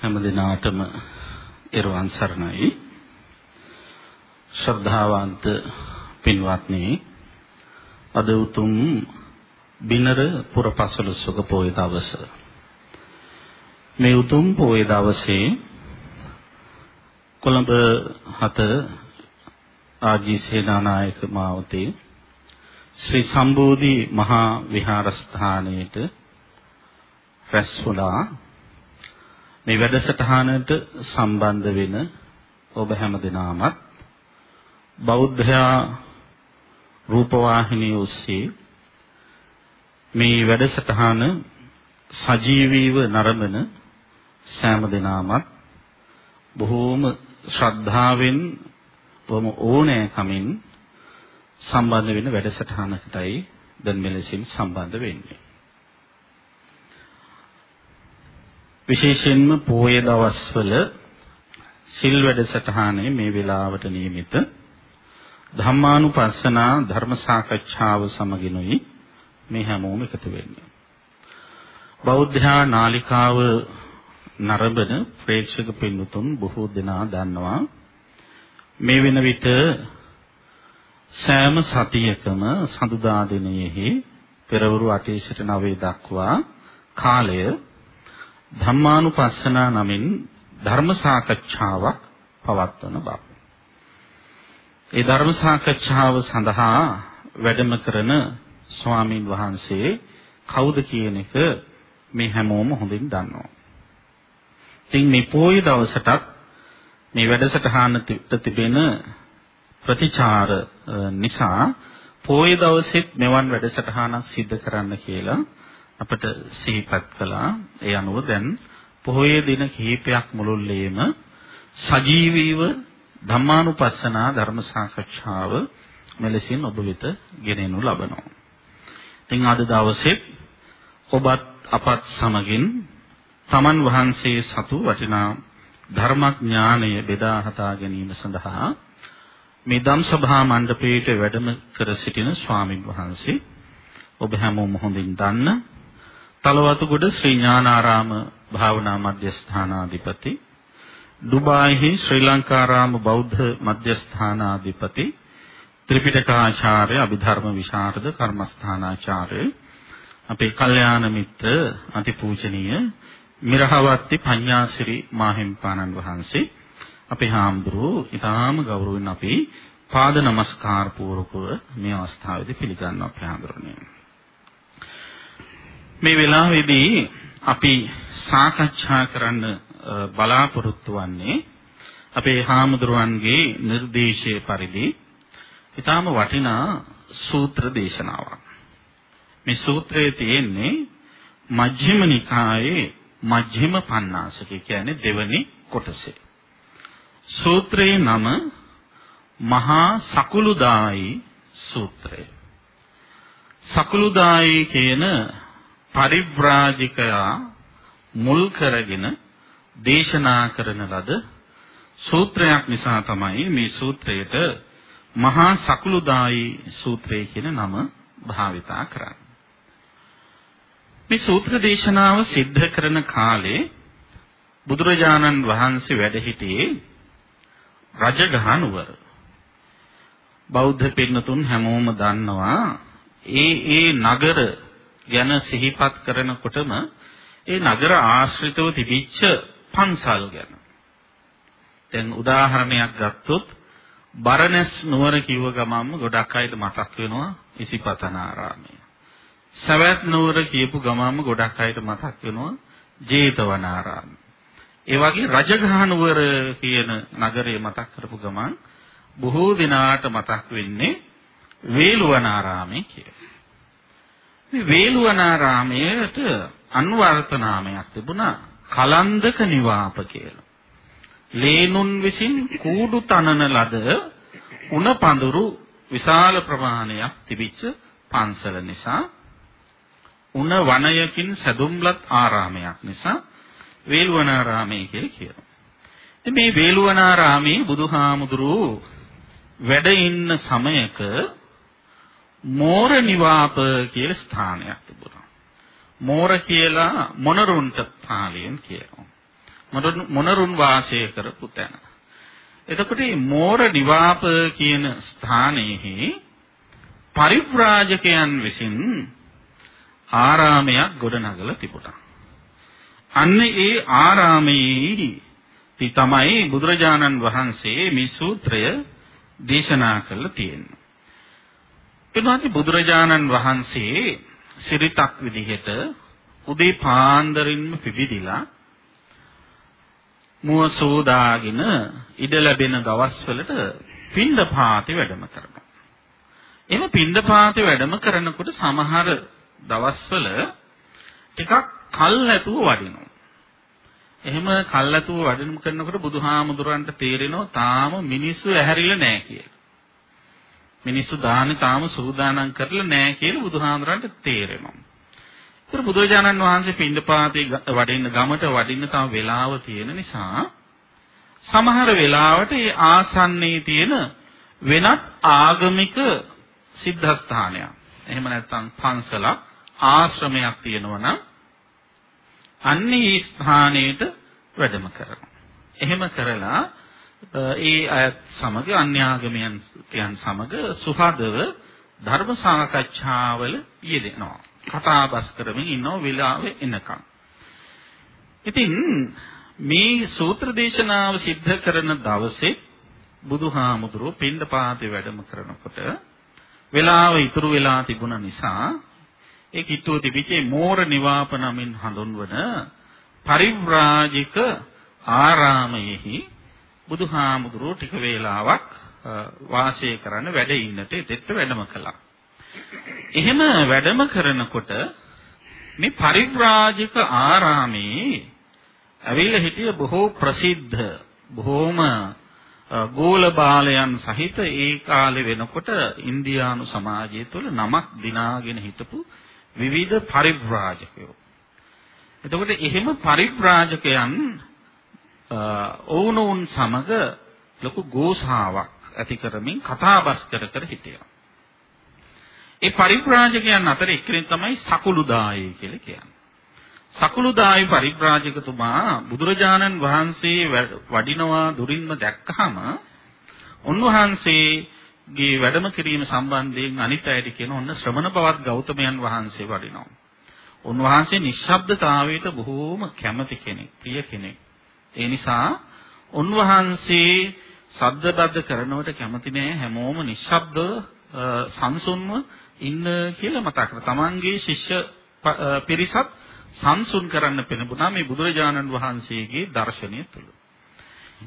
හැම දිනාටම ඊරවන් සරණයි. ශ්‍රද්ධාවන්ත පින්වත්නි අද උතුම් බිනර පුරපසළොස්වක පොය දවස. මේ උතුම් පොය දවසේ කොළඹ හත ආජී සේනානායක මාවතේ ශ්‍රී සම්බෝධි මහා විහාරස්ථානයේට රැස් වුණා. මේ වැඩසටහනට සම්බන්ධ වෙන ඔබ හැම දිනාමත් බෞද්ධයා රූපවාහිනිය ඔස්සේ මේ වැඩසටහන සජීවීව නරඹන සෑම දිනාමත් බොහෝම ශ්‍රද්ධාවෙන් බොහොම ඕනෑකමින් සම්බන්ධ වෙන වැඩසටහනකටයි දැන් මෙලෙසින් සම්බන්ධ වෙන්නේ. විශේෂයෙන්ම පොය දවස්වල සිල් වැඩසටහනේ මේ වෙලාවට නියමිත ධම්මානුපස්සනා ධර්ම සාකච්ඡාව සමගිනුයි මේ හැමෝම එකතු වෙන්නේ. බෞද්ධා නාලිකාව නරඹන ප්‍රේක්ෂක පින්තුන් බොහෝ දෙනා දන්නවා මේ වෙන විට සෑම සතියකම සඳුදා දිනයෙහි පෙරවරු 8 සිට 9 දක්වා කාලය ධම්මානුපස්සනා නමින් ධර්ම සාකච්ඡාවක් පවත්වන බව. ඒ ධර්ම සාකච්ඡාව සඳහා වැඩම කරන ස්වාමින් වහන්සේ කවුද කියන එක මේ හැමෝම හොඳින් දන්නවා. ඉතින් මේ පොයේ දවසටත් මේ වැඩසටහනට තිබෙන ප්‍රතිචාර නිසා පොයේ දවසෙත් මෙවන් වැඩසටහනක් සිදු කරන්න කියලා අපට සිහිපත් කළා. ඒ අනුව දැන් පොහොයේ දින කිහිපයක් මුළුල්ලේම සජීවීව ධම්මානුපස්සනා ධර්ම සාකච්ඡාව මෙලෙසින් ඔබ වෙත ගෙනෙනු ලබනවා. ඉතින් අද දවසේ ඔබත් අපත් සමගින් තමන් වහන්සේ සතු වටිනා ධර්මඥානය බෙදා හදා ගැනීම සඳහා මේ ධම් සභා මණ්ඩපයේට වැඩම කර සිටින ස්වාමින් වහන්සේ ඔබ හැමෝම හොඳින් දන්න තලවතුගොඩ ශ්‍රී ඥානාරාම භාවනා මධ්‍යස්ථානාධිපති ඩුබායිහි ශ්‍රී ලංකාරාම බෞද්ධ මධ්‍යස්ථානාධිපති ත්‍රිපිටකාචාර්ය අභිධර්ම විශාරද කර්මස්ථානාචාර්ය අපේ කල්යාණ මිත්‍ර අතිපූජනීය මිරහවත්ති පඤ්ඤාසිරි මාහිම්පාණන් වහන්සේ අපේ හාමුදුරුවෝ ඊටාම ගෞරවයෙන් අපි පාද නමස්කාර පූර්වකව මේ අවස්ථාවේදී පිළිගන්නවා අපේ හාමුදුරනේ. මේ වෙලාවේදී අපි සාකච්ඡා කරන්න බලාපොරොත්තු වෙන්නේ අපේ හාමුදුරුවන්ගේ නිර්දේශය පරිදි ඊටාම වටිනා සූත්‍ර දේශනාවක්. මේ සූත්‍රයේ තියෙන්නේ මජ්ක්‍ධිම නිකායේ මජ්ක්‍ධිම පඤ්ඤාසක කියන්නේ දෙවනි කොටසේ. සූත්‍රයේ නම මහා සකුළුදායි සූත්‍රය. සකුළුදායි කියන පරිව්‍රාජිකයා මුල් කරගෙන දේශනා කරන ලද සූත්‍රයක් නිසා තමයි මේ සූත්‍රයට මහා සකුළුදායි සූත්‍රය කියන නම භාවිතා කරන්නේ. මේ සූත්‍ර දේශනාව සිද්ධ කරන කාලේ බුදුරජාණන් වහන්සේ වැඩ සිටියේ රජගහ නුවර. බෞද්ධ පින්නතුන් හැමෝම දන්නවා ඒ ඒ නගර ගැන සිහිපත් කරනකොටම ඒ නගර ආශ්‍රිතව තිබිච්ච පන්සල් ගැන. දැන් උදාහරණයක් ගත්තොත් බරණැස් නුවර කිව්ව ගමන්ම ගොඩක් අයට මතක් වෙනවා ඉසිපතනාරාමය. සවැත් නුවර කියපු ගමන්ම ගොඩක් අයට මතක් වෙනවා ජේතවනාරාමය. ඒ වගේ රජගහ නුවර කියන නගරය මතක් කරපු ගමන් බොහෝ දිනාට මතක් වෙන්නේ වේළුවනාරාමය කියලා. මේ වේළුවනාරාමයට අන්වර්ථ නාමයක් තිබුණා කලන්දක නිවාප කියලා. ලේනුන් විසින් කූඩු තනන ලද උණ පඳුරු විශාල ප්‍රමාණයක් තිබිච්ච පන්සල නිසා උණ වනයකින් සැදුම්ලත් ආරාමයක් නිසා වේළුවනාරාමය කියලා කියනවා. ඉතින් මේ වේළුවනාරාමේ බුදුහාමුදුරුවෝ වැඩ ඉන්න සමයක මෝර නිවාප කියලා ස්ථානයක් තිබුණා. මෝර කියලා මොනරුන්ට පාලියෙන් කියනවා. මොනරුන් වාසය කරපු තැන. එතකොට මේ මෝර නිවාප කියන ස්ථානයේ පරිව්‍රාජකයන් විසින් ආරාමයක් ගොඩනගලා තිබුණා. අන්න ඒ ආරාමයේ තමයි බුදුරජාණන් වහන්සේ මේ සූත්‍රය දේශනා කළා තියෙන්නේ. එනවාට බුදුරජාණන් වහන්සේ සිරිතක් විදිහට උදේ පාන්දරින්ම පිබිදිලා මුව සෝදාගෙන ඉඩ ලැබෙන දවස්වලට පින්දපාති වැඩම කරනවා. එහෙම පින්දපාති වැඩම කරනකොට සමහර දවස්වල ටිකක් කල් නැතුව වඩිනවා. එහෙම කල් නැතුව වඩිනු කරනකොට බුදුහාමුදුරන්ට තේරෙනවා තාම මිනිස්සු ඇහැරිලා නැහැ කියලා. මිනිස්සු දාන්නේ තාම සූදානම් කරලා නැහැ කියලා බුදුහාමුදුරන්ට තේරෙනවා. ඒතර බුදුරජාණන් වහන්සේ පින්ඩපාතේ වඩින්න ගමට වඩින්න තම වෙලාව තියෙන නිසා සමහර වෙලාවට ඒ ආසන්නයේ තියෙන වෙනත් ආගමික සිද්ධාස්ථානයක්. එහෙම නැත්නම් පන්සලක් ආශ්‍රමයක් තියෙනවා නම් අන්නේ ස්ථානයට වැඩම කරනවා. එහෙම කරලා ඒ අයත් සමග අන්‍යාගමයන් කියන් සමග සුහදව ධර්ම සාකච්ඡාවල යෙදෙනවා. කතා බස් කරමින් ඉන්නව වෙලාවේ එනකම්. ඉතින් මේ සූත්‍ර දේශනාව සිද්ධ කරන දවසේ බුදුහාමුදුරුවෝ පින්ඩපාතේ වැඩම කරනකොට වෙලාව ඉතුරු වෙලා තිබුණ නිසා ඒ කිට්ටුව තිබිච්ච මෝර නිවාප නමින් හඳුන්වන පරිව්‍රාජික ආරාමයෙහි බුදුහාමුදුරුවෝ ටික වේලාවක් වාසය කරන්න වැඩ ඉන්නට එතෙත් වැඩම කළා. එහෙම වැඩම කරනකොට මේ පරිව්‍රාජික ආරාමේ ඇවිල්ලා හිටිය බොහෝ ප්‍රසිද්ධ බොහෝම ගෝල බාලයන් සහිත ඒ කාලේ වෙනකොට ඉන්දියානු සමාජය තුළ නමක් දිනාගෙන හිටපු විවිධ පරිව්‍රාජකයෝ. එතකොට එහෙම පරිව්‍රාජකයන් ඔවුනොවුන් සමග ලොකු ගෝසාවක් ඇති කරමින් කතාබස් කර කර හිටියා. ඒ පරිබ්‍රාජකයන් අතර එක්කෙනෙක් තමයි සකුළුදායි කියලා කියන්නේ. සකුළුදායි පරිබ්‍රාජකතුමා බුදුරජාණන් වහන්සේ වඩිනවා දුරින්ම දැක්කහම උන්වහන්සේගේ වැඩම කිරීම සම්බන්ධයෙන් අනිත් අයට කියන ඔන්න ශ්‍රමණ බවත් ගෞතමයන් වහන්සේ වඩිනවා. උන්වහන්සේ නිශ්ශබ්දතාවයට බොහෝම කැමති කෙනෙක්, ප්‍රිය කෙනෙක්. ඒ නිසා උන්වහන්සේ සද්දබද්ද කරනවට කැමති නෑ හැමෝම නිශ්ශබ්ද සංසුන්ව ඉන්න කියලා මතක් කරා. තමන්ගේ ශිෂ්‍ය පිරිසත් සංසුන් කරන්න පෙනුණා මේ බුදුරජාණන් වහන්සේගේ දර්ශනය තුළ.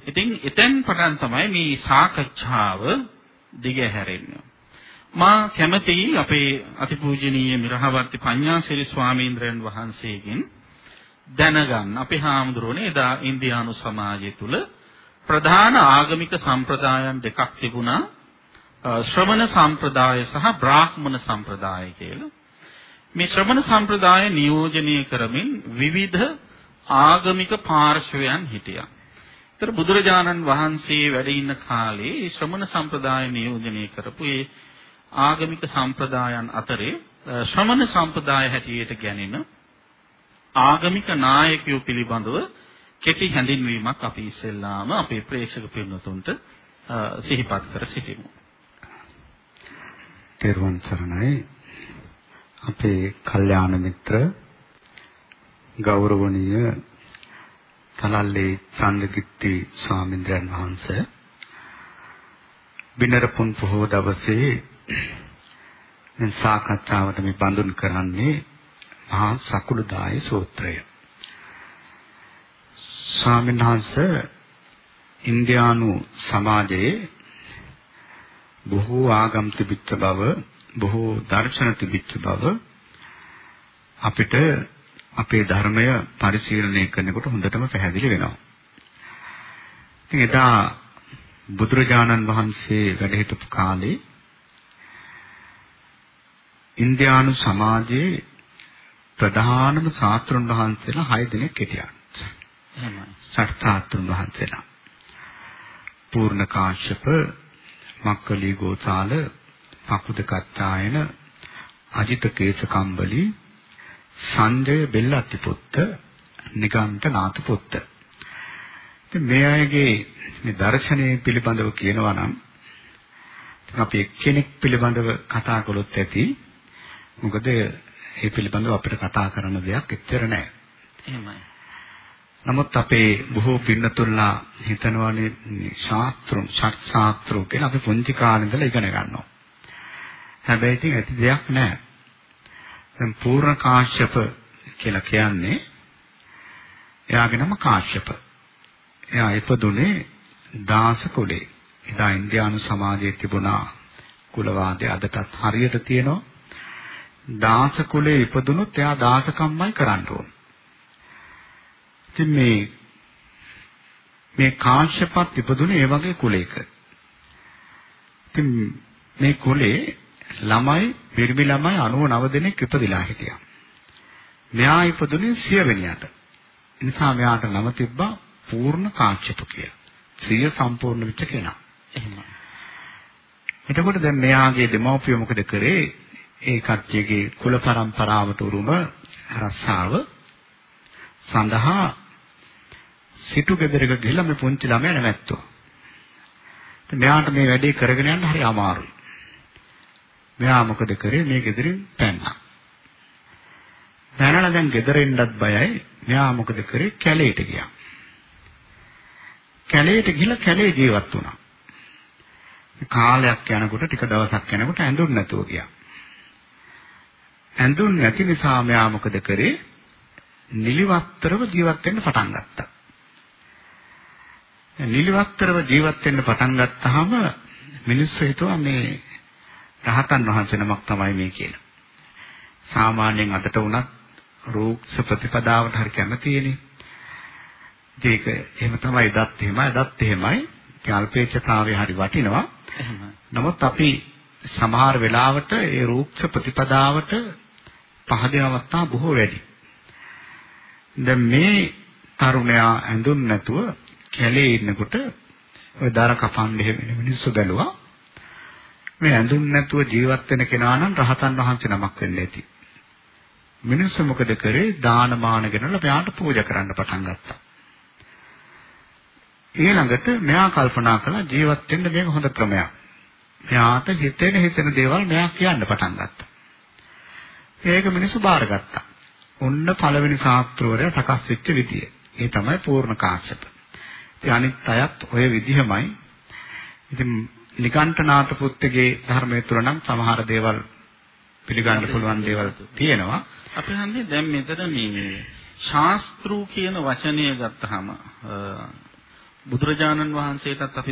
ඉතින් එතෙන් පටන් තමයි මේ සාකච්ඡාව දිගහැරෙන්නේ. මා කැමතියි අපේ අතිපූජනීය මිරහවර්ති පඤ්ඤාසිරි ස්වාමීන් වහන්සේගෙන් දැනගන්න අපේ හාමුදුරනේ එදා ඉන්දියානු සමාජය තුල ප්‍රධාන ආගමික සම්ප්‍රදායන් දෙකක් තිබුණා ශ්‍රමණ සම්ප්‍රදාය සහ බ්‍රාහ්මණ සම්ප්‍රදාය කියලා. මේ ශ්‍රමණ සම්ප්‍රදාය නියෝජනය කරමින් විවිධ ආගමික පාර්ශවයන් හිටියා. ඒතර බුදුරජාණන් වහන්සේ වැඩ ඉන්න කාලේ ශ්‍රමණ සම්ප්‍රදාය නියෝජනය කරපු ඒ ආගමික සම්ප්‍රදායන් අතරේ ශ්‍රමණ සම්ප්‍රදාය හැටියට ගැනෙන ආගමික නායකයෝ පිළිබඳව කෙටි හැඳින්වීමක් අපි ඉස්සෙල්ලාම අපේ ප්‍රේක්ෂක පිරිනතුන්ට සිහිපත් කර සිටිමු. තෙරුවන් සරණයි අපේ කල්යාණ මිත්‍ර ගෞරවනීය තලල්ලේ චන්දකිත්ති ස්වාමීන් වහන්සේ බිනරපුන් පොහොව දවසේ මේ සාකච්ඡාවට මේ බඳුන් කරන්නේ මහා සකුළුදාය සූත්‍රය. ස්වාමීන් වහන්සේ ඉන්දියානු සමාජයේ බොහෝ ආගම් තිබිච්ච බව බොහෝ දර්ශන තිබිච්ච බව අපිට අපේ ධර්මය පරිශීලනය කරනකොට හොඳටම පැහැදිලි වෙනවා. ඉතින් එදා බුදුරජාණන් වහන්සේ වැඩ සිටපු කාලේ ඉන්දියානු සමාජයේ ප්‍රධානම ශාස්ත්‍රුන් වහන්සේලා 6 දෙනෙක් හිටියා. එහෙමයි. ශාස්ත්‍රාතුන් වහන්සේලා. පූර්ණ කාශ්‍යප, මක්කලි ගෝසාල, පකුද කච්චායන, අජිත කේසකම්බලි, සංජය බෙල්ලත්ති පුත්ත, නිගණ්ඨ නාත පුත්ත. ඉතින් මේ අයගේ මේ දර්ශනය පිළිබඳව කියනවා නම් අපි එක්කෙනෙක් පිළිබඳව කතා කළොත් ඇති. මොකද ඒ පිළිබඳව අපිට කතා කරන්න දෙයක් එච්චර නැහැ. එහෙමයි. නමුත් අපේ බොහෝ පින්නතුල්ලා හිතනවානේ ශාස්ත්‍රුන් ශාස්ත්‍රෝ කියලා අපි පුංචි කාලේ ඉඳලා ඉගෙන ගන්නවා. හැබැයි ඉතින් ඇති දෙයක් නැහැ. දැන් පූර්ණ කාශ්‍යප කියලා කියන්නේ එයාගේ නම කාශ්‍යප. එයා ඉපදුනේ දාස කුලේ. එදා ඉන්දියානු සමාජයේ තිබුණා කුලවාදය අදටත් හරියට තියෙනවා. දාස කුලේ ඉපදුනොත් එයා දාසකම්මයි කරන්න ඕන. ඉතින් මේ මේ කාශ්‍යපත් ඉපදුනේ ඒ වගේ කුලයක. ඉතින් මේ කුලේ ළමයි පිරිමි ළමයි 99 දෙනෙක් ඉපදිලා හිටියා. මෙයා ඉපදුනේ සියවෙනියට. ඒ නිසා මෙයාට නම තිබ්බා පූර්ණ කාශ්‍යප කියලා. සිය සම්පූර්ණ වෙච්ච කෙනා. එහෙම. එතකොට දැන් මෙයාගේ දෙමව්පිය මොකද කරේ? ඒ කට්ටියගේ කුල પરම්පරාවට උරුම රස්සාව සඳහා සිටු ගෙදරක ගිහිල්ලා මේ පුංචි ළමයා නැවැත්තුවා. ඉතින් මෙයාට මේ වැඩේ කරගෙන යන්න හරි අමාරුයි. මෙයා මොකද කරේ මේ ගෙදරින් පැන්නා. පැනලා දැන් ගෙදර එන්නත් බයයි. මෙයා මොකද කරේ කැලේට ගියා. කැලේට ගිහිල්ලා කැලේ ජීවත් වුණා. කාලයක් යනකොට ටික දවසක් යනකොට ඇඳුම් නැතුව ගියා. ඇඳුම් නැති නිසා මෙයා මොකද කරේ? නිලිවත්තරව ජීවත් වෙන්න පටන් ගත්තා. නිලිවත්තරව ජීවත් වෙන්න පටන් ගත්තාම මිනිස්සු හිතුවා මේ රහතන් වහන්සේ නමක් තමයි මේ කියලා. සාමාන්‍යයෙන් අදට උනත් රූක්ෂ ප්‍රතිපදාවට හරි කැමතියනේ. ඒක එහෙම තමයි දත් එහෙමයි දත් එහෙමයි. කල්පේක්ෂතාවය හරි වටිනවා. නමුත් අපි සමහර වෙලාවට ඒ රූක්ෂ ප්‍රතිපදාවට පහදින අවස්ථා බොහෝ වැඩි. දැන් මේ තරුණයා ඇඳුම් නැතුව කැලේ ඉන්නකොට ඔය දර කපන්න එහෙම මිනිස්සු බැලුවා. මේ ඇඳුම් නැතුව ජීවත් වෙන කෙනා නම් රහතන් වහන්සේ නමක් වෙන්න ඇති. මිනිස්සු මොකද කරේ? දානමාන ගෙනලා මෙයාට පූජා කරන්න පටන් ගත්තා. ඊළඟට මෙයා කල්පනා කළා ජීවත් වෙන්න මේක හොඳ ක්‍රමයක්. මෙයාට හිතෙන හිතෙන දේවල් මෙයා කියන්න පටන් ගත්තා. ඒක මිනිස්සු බාරගත්තා. ඔන්න පළවෙනි ශාස්ත්‍රවරයා සකස් වෙච්ච විදිය. ඒ තමයි පූර්ණ කාශ්‍යප. ඉතින් අනිත් අයත් ඔය විදිහමයි. ඉතින් නිකණ්ඨනාත පුත්තගේ ධර්මයේ තුල නම් සමහර දේවල් පිළිගන්න පුළුවන් දේවල් තියෙනවා. අපි හන්නේ දැන් මෙතන මේ ශාස්ත්‍රු කියන වචනය ගත්තාම බුදුරජාණන් වහන්සේටත් අපි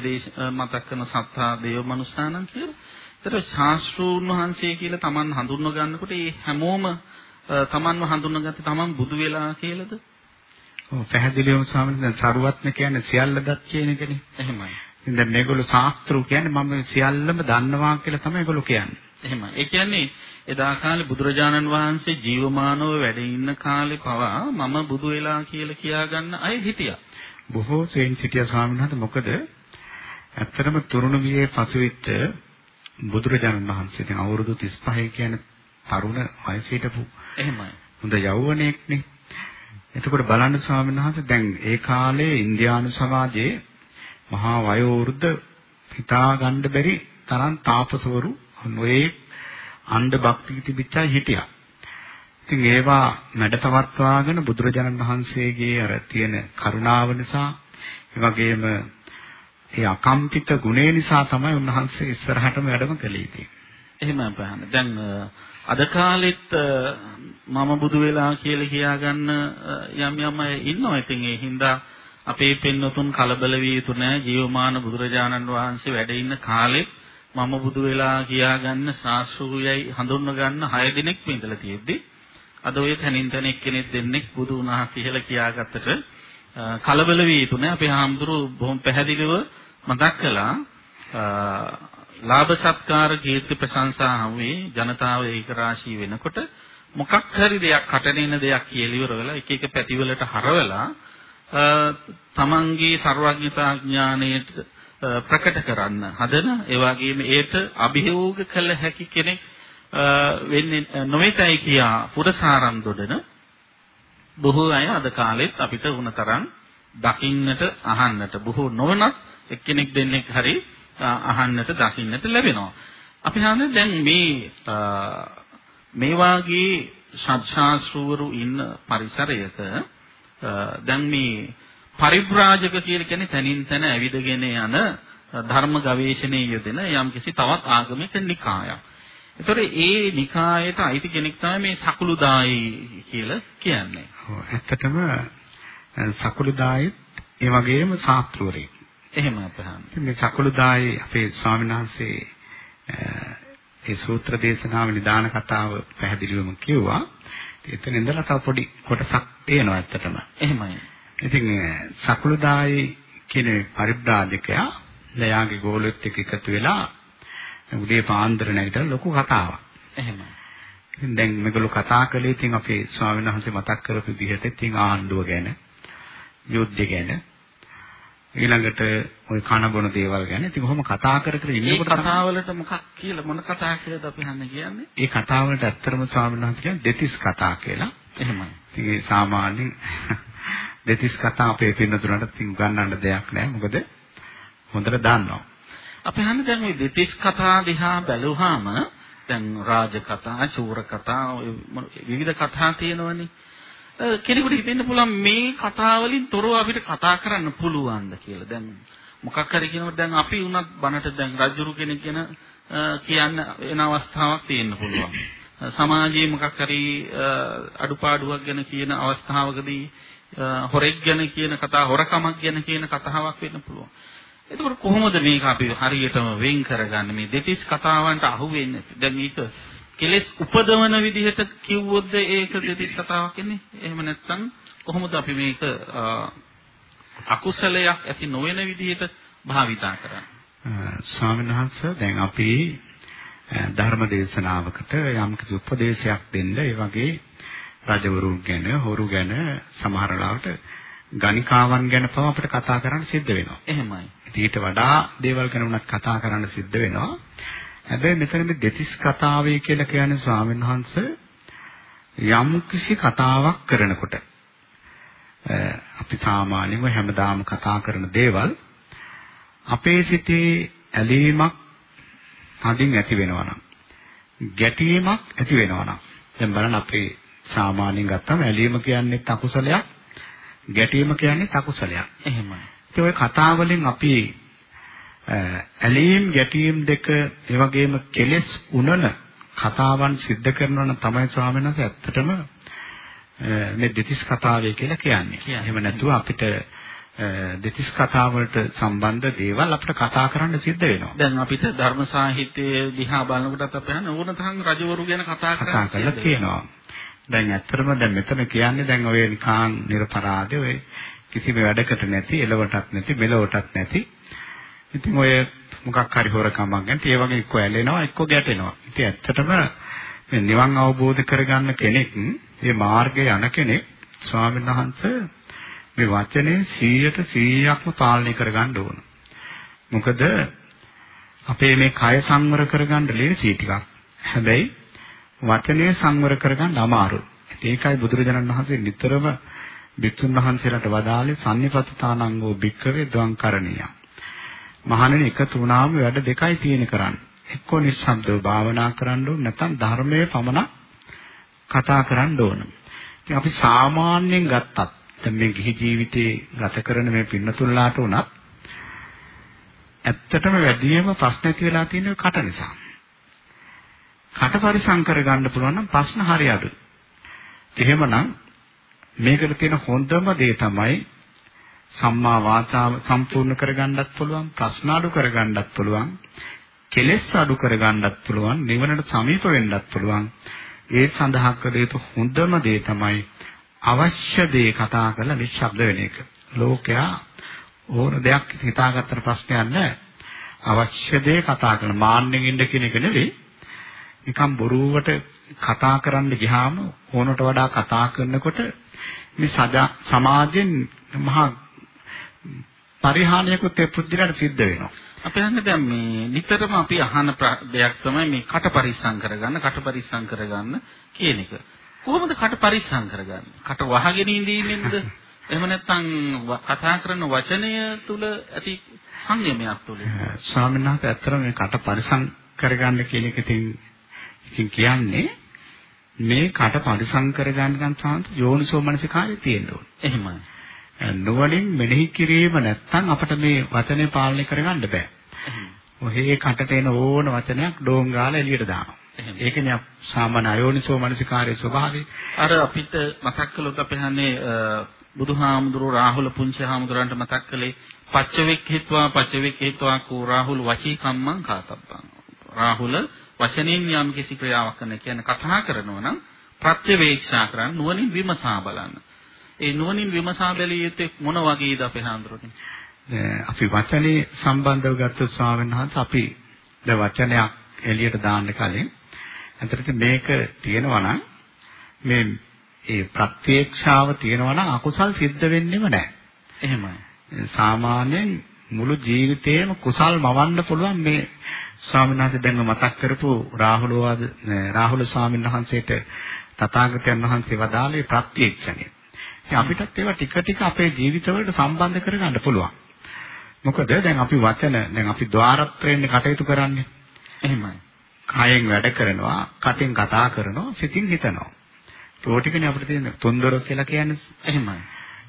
මතක් කරන සත්තා දේව මනුස්සානන් කියලා. ඒතර ශාස්ත්‍රූන් වහන්සේ කියලා Taman හඳුන්ව ගන්නකොට ඒ හැමෝම Tamanව හඳුන්වගත්තේ Taman බුදු වෙලා කියලාද? ඔව් පැහැදිලිවම ස්වාමීන් වහන්සේ සරුවත්න කියන්නේ සියල්ලදත් කියන එකනේ. එහෙමයි. ඉතින් දැන් මේගොල්ලෝ ශාස්ත්‍රු කියන්නේ මම සියල්ලම දන්නවා කියලා තමයි ඒගොල්ලෝ කියන්නේ. එහෙමයි. ඒ කියන්නේ එදා කාලේ බුදුරජාණන් වහන්සේ ජීවමානව වැඩ ඉන්න කාලේ පවා මම බුදු වෙලා කියලා කියාගන්න අය හිටියා. බොහෝ සෙයින් සිටියා ස්වාමීන් වහන්සේ මොකද ඇත්තටම තුරුණු වියේ පසුවිච්ච බුදුරජාණන් වහන්සේ දැන් අවුරුදු 35 කියන තරුණ වයසේ හිටපු එහෙමයි. හොඳ යෞවනයෙක්නේ. එතකොට බලන්න ස්වාමීන් වහන්සේ දැන් ඒ කාලේ ඉන්දියානු සමාජයේ මහා වයෝවෘද්ධ හිතා ගන්න බැරි තරම් තාපසවරු නොයේ අන්ධ භක්ති තිබිච්චා හිටියා. ඉතින් ඒවා මැඩපවත්වාගෙන බුදුරජාණන් වහන්සේගේ අර තියෙන කරුණාව නිසා ඒ වගේම ඒ අකම්පිත ගුණය නිසා තමයි උන්වහන්සේ ඉස්සරහටම වැඩම කළේ ඉතින්. එහෙමයි බහන. දැන් අද කාලෙත් මම බුදු වෙලා කියලා කියාගන්න යම් යම් අය ඉන්නවා. ඉතින් ඒ හින්දා අපේ පින්නතුන් කලබල විය යුතු නැහැ. ජීවමාන බුදුරජාණන් වහන්සේ වැඩ ඉන්න කාලෙත් මම බුදු වෙලා කියාගන්න ශාස්ත්‍රූයයි හඳුන්ව ගන්න 6 දිනක් ඉඳලා තියෙද්දි අද ඔය තනින් තන එක්කෙනෙක් දෙන්නෙක් බුදු වුණා කියලා කියාගත්තට කලබල විය යුතු නෑ. අපේ හාමුදුරු බොහොම පැහැදිලිව මතක් කළා ලාභ සත්කාර කීර්ති ප්‍රශංසා හමුවේ ජනතාව ඒක රාශී වෙනකොට මොකක් හරි දෙයක් කටනෙන දෙයක් කියලා ඉවර වෙලා එක එක පැතිවලට හරවලා තමන්ගේ ਸਰවඥතා ඥාණයට ප්‍රකට කරන්න හදන ඒ වගේම ඒට අභියෝග කළ හැකි කෙනෙක් වෙන්නේ නොවේතයි කියා පුරසාරම් දොඩන බොහෝ අය අද කාලෙත් අපිට උනතරම් දකින්නට අහන්නට බොහෝ නොවනත් එක්කෙනෙක් දෙන්නෙක් හරි අහන්නට දකින්නට ලැබෙනවා. අපි හන්නේ දැන් මේ මේ වාගේ ශාස්ත්‍රවරු ඉන්න පරිසරයක දැන් මේ පරිබ්‍රාජක කියලා කියන්නේ තනින් තන ඇවිදගෙන යන ධර්ම ගවේෂණයේ යෙදෙන යම්කිසි තවත් ආගමික නිකායක්. ඒතර ඒ නිකායට අයිති කෙනෙක් තමයි මේ සකුළුදායි කියලා කියන්නේ. ඔව් ඇත්තටම සකුළුදායිත් ඒ වගේම ශාස්ත්‍රවරයෙක්. එහෙම අපහන්. මේ සකුළුදායි අපේ ස්වාමීන් වහන්සේ ඒ සූත්‍ර දේශනාවේ නිදාන කතාව පැහැදිලිවම කිව්වා. එතන ඉඳලා තව පොඩි කොටසක් තියෙනවා ඇත්තටම. එහෙමයි. ඉතින් සකුළුදායි කියන පරිබ්‍රාජකයා ලයාගේ ගෝලෙත් එක්ක එකතු වෙලා උදේ පාන්දර නැගිටලා ලොකු කතාවක්. එහෙමයි. ඉතින් දැන් මේගොල්ලෝ කතා කළේ ඉතින් අපේ ස්වාමීන් වහන්සේ මතක් කරපු විදිහට ඉතින් ආණ්ඩුව ගැන, යුද්ධ ගැන, ඊළඟට ওই කන බොන දේවල් ගැන ඉතින් කොහොම කතා කර කර ඉන්නකොට කතාවලට මොකක් කියලා මොන කතා කියලාද අපි හන්නේ කියන්නේ? ඒ කතාවලට ඇත්තරම ස්වාමීන් වහන්සේ කියන්නේ දෙතිස් කතා කියලා. එහෙමයි. ඉතින් සාමාන්‍යයෙන් දෙතිස් කතා අපේ පින්නතුරන්ට ඉතින් උගන්වන්න දෙයක් නැහැ. මොකද හොඳට දන්නවා. අපි හන්නේ දැන් ওই දෙතිස් කතා දිහා බැලුවාම දැන් රාජ කතා, චූර කතා, විවිධ කතා තියෙනවනේ. කෙනෙකුට හිතෙන්න පුළුවන් මේ කතා වලින් තොරව අපිට කතා කරන්න පුළුවන්ද කියලා. දැන් මොකක් හරි කියනකොට දැන් අපි උනත් බනට දැන් රජුරු කෙනෙක් ගැන කියන්න එන අවස්ථාවක් තියෙන්න පුළුවන්. සමාජයේ මොකක් හරි අඩුපාඩුවක් ගැන කියන අවස්ථාවකදී හොරෙක් ගැන කියන කතා හොරකමක් ගැන කියන කතාවක් වෙන්න පුළුවන්. එතකොට කොහොමද මේක අපි හරියටම වෙන් කරගන්නේ මේ දෙතිස් කතාවන්ට අහු වෙන්නේ? දැන් මේක කෙලෙස් උපදවන විදිහට කිව්වොත්ද ඒක දෙතිස් කතාවක් ඉන්නේ? එහෙම නැත්නම් කොහොමද අපි මේක අකුසලයක් ඇති නොවන විදිහට භාවිතා කරන්නේ? ස්වාමීන් වහන්සේ දැන් අපි ධර්ම දේශනාවකට යම් කිසි උපදේශයක් දෙන්න ඒ වගේ රජවරු ගැන හොරු ගැන සමහර ලාවට ගණිකාවන් ගැන පව අපිට කතා කරන්න සිද්ධ වෙනවා. එහෙමයි. ඊට වඩා දේවල් ගැන උනත් කතා කරන්න සිද්ධ වෙනවා. හැබැයි මෙතනදී දෙතිස් කතාවේ කියලා කියන්නේ ස්වාමීන් වහන්සේ යම් කිසි කතාවක් කරනකොට අපි සාමාන්‍යව හැමදාම කතා කරන දේවල් අපේ සිතේ ඇලීමක් හදින් ඇති වෙනවා නම් ගැටීමක් ඇති වෙනවා නම් දැන් බලන්න අපේ සාමාන්‍යයෙන් ගත්තම ඇලීම කියන්නේ අකුසලයක් ගැටීම කියන්නේ අකුසලයක් එහෙමයි ඒ ඔය කතා වලින් අපි ඇලීම් ගැටීම් දෙක ඒ වගේම කෙලෙස් උනන කතාවන් සිද්ධ කරනවා නම් තමයි ස්වාමීන් වහන්සේ ඇත්තටම මේ දෙතිස් කතාවේ කියලා කියන්නේ. එහෙම නැතුව අපිට දෙතිස් කතා වලට සම්බන්ධ දේවල් අපිට කතා කරන්න සිද්ධ වෙනවා. දැන් අපිට ධර්ම සාහිත්‍යයේ දිහා බලනකොටත් අපි හන්නේ ඕන තරම් රජවරු ගැන කතා කරලා තියෙනවා. දැන් ඇත්තටම දැන් මෙතන කියන්නේ දැන් ඔය නිකාන් නිර්පරාදේ ඔය කිසිම වැඩකට නැති, එලවටත් නැති, මෙලවටත් නැති ඉතින් ඔය මොකක් හරි හොරකමක් ගැන ඒ වගේ එක්ක ඇලෙනවා එක්ක ගැටෙනවා. ඉතින් ඇත්තටම මේ නිවන් අවබෝධ කරගන්න කෙනෙක් මේ මාර්ගයේ යන කෙනෙක් ස්වාමීන් වහන්සේ මේ වචනේ 100ට 100ක්ම පාලනය කරගන්න ඕන. මොකද අපේ මේ කය සංවර කරගන්න ලේසි ටිකක්. හැබැයි වචනේ සංවර කරගන්න අමාරුයි. ඒකයි බුදුරජාණන් වහන්සේ නිතරම බික්ෂුන් වහන්සේලාට වදාළේ සම්නිපතතානංගෝ භික්කවේ ද්වංකරණිය. මහණෙනි එකතු වුණාම වැඩ දෙකයි තියෙන කරන්න. එක්කෝ නිස්සබ්දව භාවනා කරන්න ඕන නැත්නම් ධර්මයේ පමණ කතා කරන්න ඕන. ඉතින් අපි සාමාන්‍යයෙන් ගත්තත් දැන් මේ ගිහි ජීවිතේ ගත කරන මේ පින්නතුල්ලාට උනත් ඇත්තටම වැඩිම ප්‍රශ්න ඇති වෙලා තියෙන්නේ කට නිසා. කට පරිසම් කරගන්න පුළුවන් නම් ප්‍රශ්න හරි අඩුයි. එහෙමනම් මේකට තියෙන හොඳම දේ තමයි සම්මා වාචාව සම්පූර්ණ කරගන්නත් පුළුවන් ප්‍රශ්න අඩු කරගන්නත් පුළුවන් කෙලෙස් අඩු කරගන්නත් පුළුවන් නිවනට සමීප වෙන්නත් පුළුවන් ඒ සඳහා කළ යුතු හොඳම දේ තමයි අවශ්‍ය දේ කතා කරලා නිශ්ශබ්ද වෙන එක. ලෝකයා ඕන දෙයක් හිතාගත්තට ප්‍රශ්නයක් නැහැ. අවශ්‍ය දේ කතා කරන මාන්නෙන් ඉන්න කියන එක නෙවෙයි. නිකම් බොරුවට කතා කරන්න ගියාම ඕනට වඩා කතා කරනකොට මේ සමාජෙන් මහා පරිහානියකුත් ඒ පුද්ගලයාට සිද්ධ වෙනවා. අපි හන්නේ දැන් මේ නිතරම අපි අහන දෙයක් තමයි මේ කට පරිස්සම් කරගන්න, කට පරිස්සම් කරගන්න කියන එක. කොහොමද කට පරිස්සම් කරගන්නේ? කට වහගෙන ඉඳීමෙන්ද? එහෙම නැත්නම් කතා කරන වචනය තුල ඇති සංයමයක් තුල. ස්වාමීන් වහන්සේ ඇත්තටම මේ කට පරිස්සම් කරගන්න කියන එක ඉතින් කියන්නේ මේ කට පරිසම් කරගන්න ගන්න සාන්ත යෝනිසෝ මනසිකාරය තියෙන්න ඕනේ. එහෙමයි. නුවණින් මෙනෙහි කිරීම නැත්නම් අපිට මේ වචනේ පාලනය කරගන්න බෑ. ඔහේ කටට එන ඕන වචනයක් ඩෝන් ගාලා එළියට දානවා. ඒකනේ සාමාන්‍ය අයෝනිසෝ මනසිකාරයේ ස්වභාවය. අර අපිට මතක් කළොත් අපි හන්නේ බුදුහාමුදුරුවෝ රාහුල පුංචි හාමුදුරන්ට මතක් කළේ පච්චවෙක් හිත්වා පච්චවෙක් හිත්වා කෝ රාහුල වචී කම්මං කාතබ්බං. රාහුල වචනෙන් යම් කිසි ක්‍රියාවක් කරන කියන්නේ කතා කරනවා නම් ප්‍රත්‍යවේක්ෂා කරන්න නුවණින් විමසා බලන්න. ඒ නුවණින් විමසා බැලිය යුත්තේ මොන වගේද අපේ හාමුදුරනේ? අපි වචනේ සම්බන්ධව ගත්ත ස්වාමීන් වහන්සේ අපි ද වචනයක් එළියට දාන්න කලින් අතරට මේක තියෙනවා නම් මේ ඒ ප්‍රත්‍යක්ෂාව තියෙනවා නම් අකුසල් සිද්ධ වෙන්නේම නැහැ. එහෙමයි. සාමාන්‍යයෙන් මුළු ජීවිතේම කුසල් මවන්න පුළුවන් මේ ස්වාමීන් වහන්සේ දැන් මතක් කරපු රාහුලවාද රාහුල ස්වාමීන් වහන්සේට තථාගතයන් වහන්සේ වදාළේ ප්‍රත්‍යක්ෂණය. ඉතින් අපිටත් ඒවා ටික ටික අපේ ජීවිතවලට සම්බන්ධ කරගන්න පුළුවන්. මොකද දැන් අපි වචන දැන් අපි ద్వාරත්‍රයෙන් කටයුතු කරන්නේ. එහෙමයි. කයෙන් වැඩ කරනවා, කටෙන් කතා කරනවා, සිතින් හිතනවා. ඒ ටිකනේ අපිට තියෙන තුන්දොර කියලා කියන්නේ. එහෙමයි.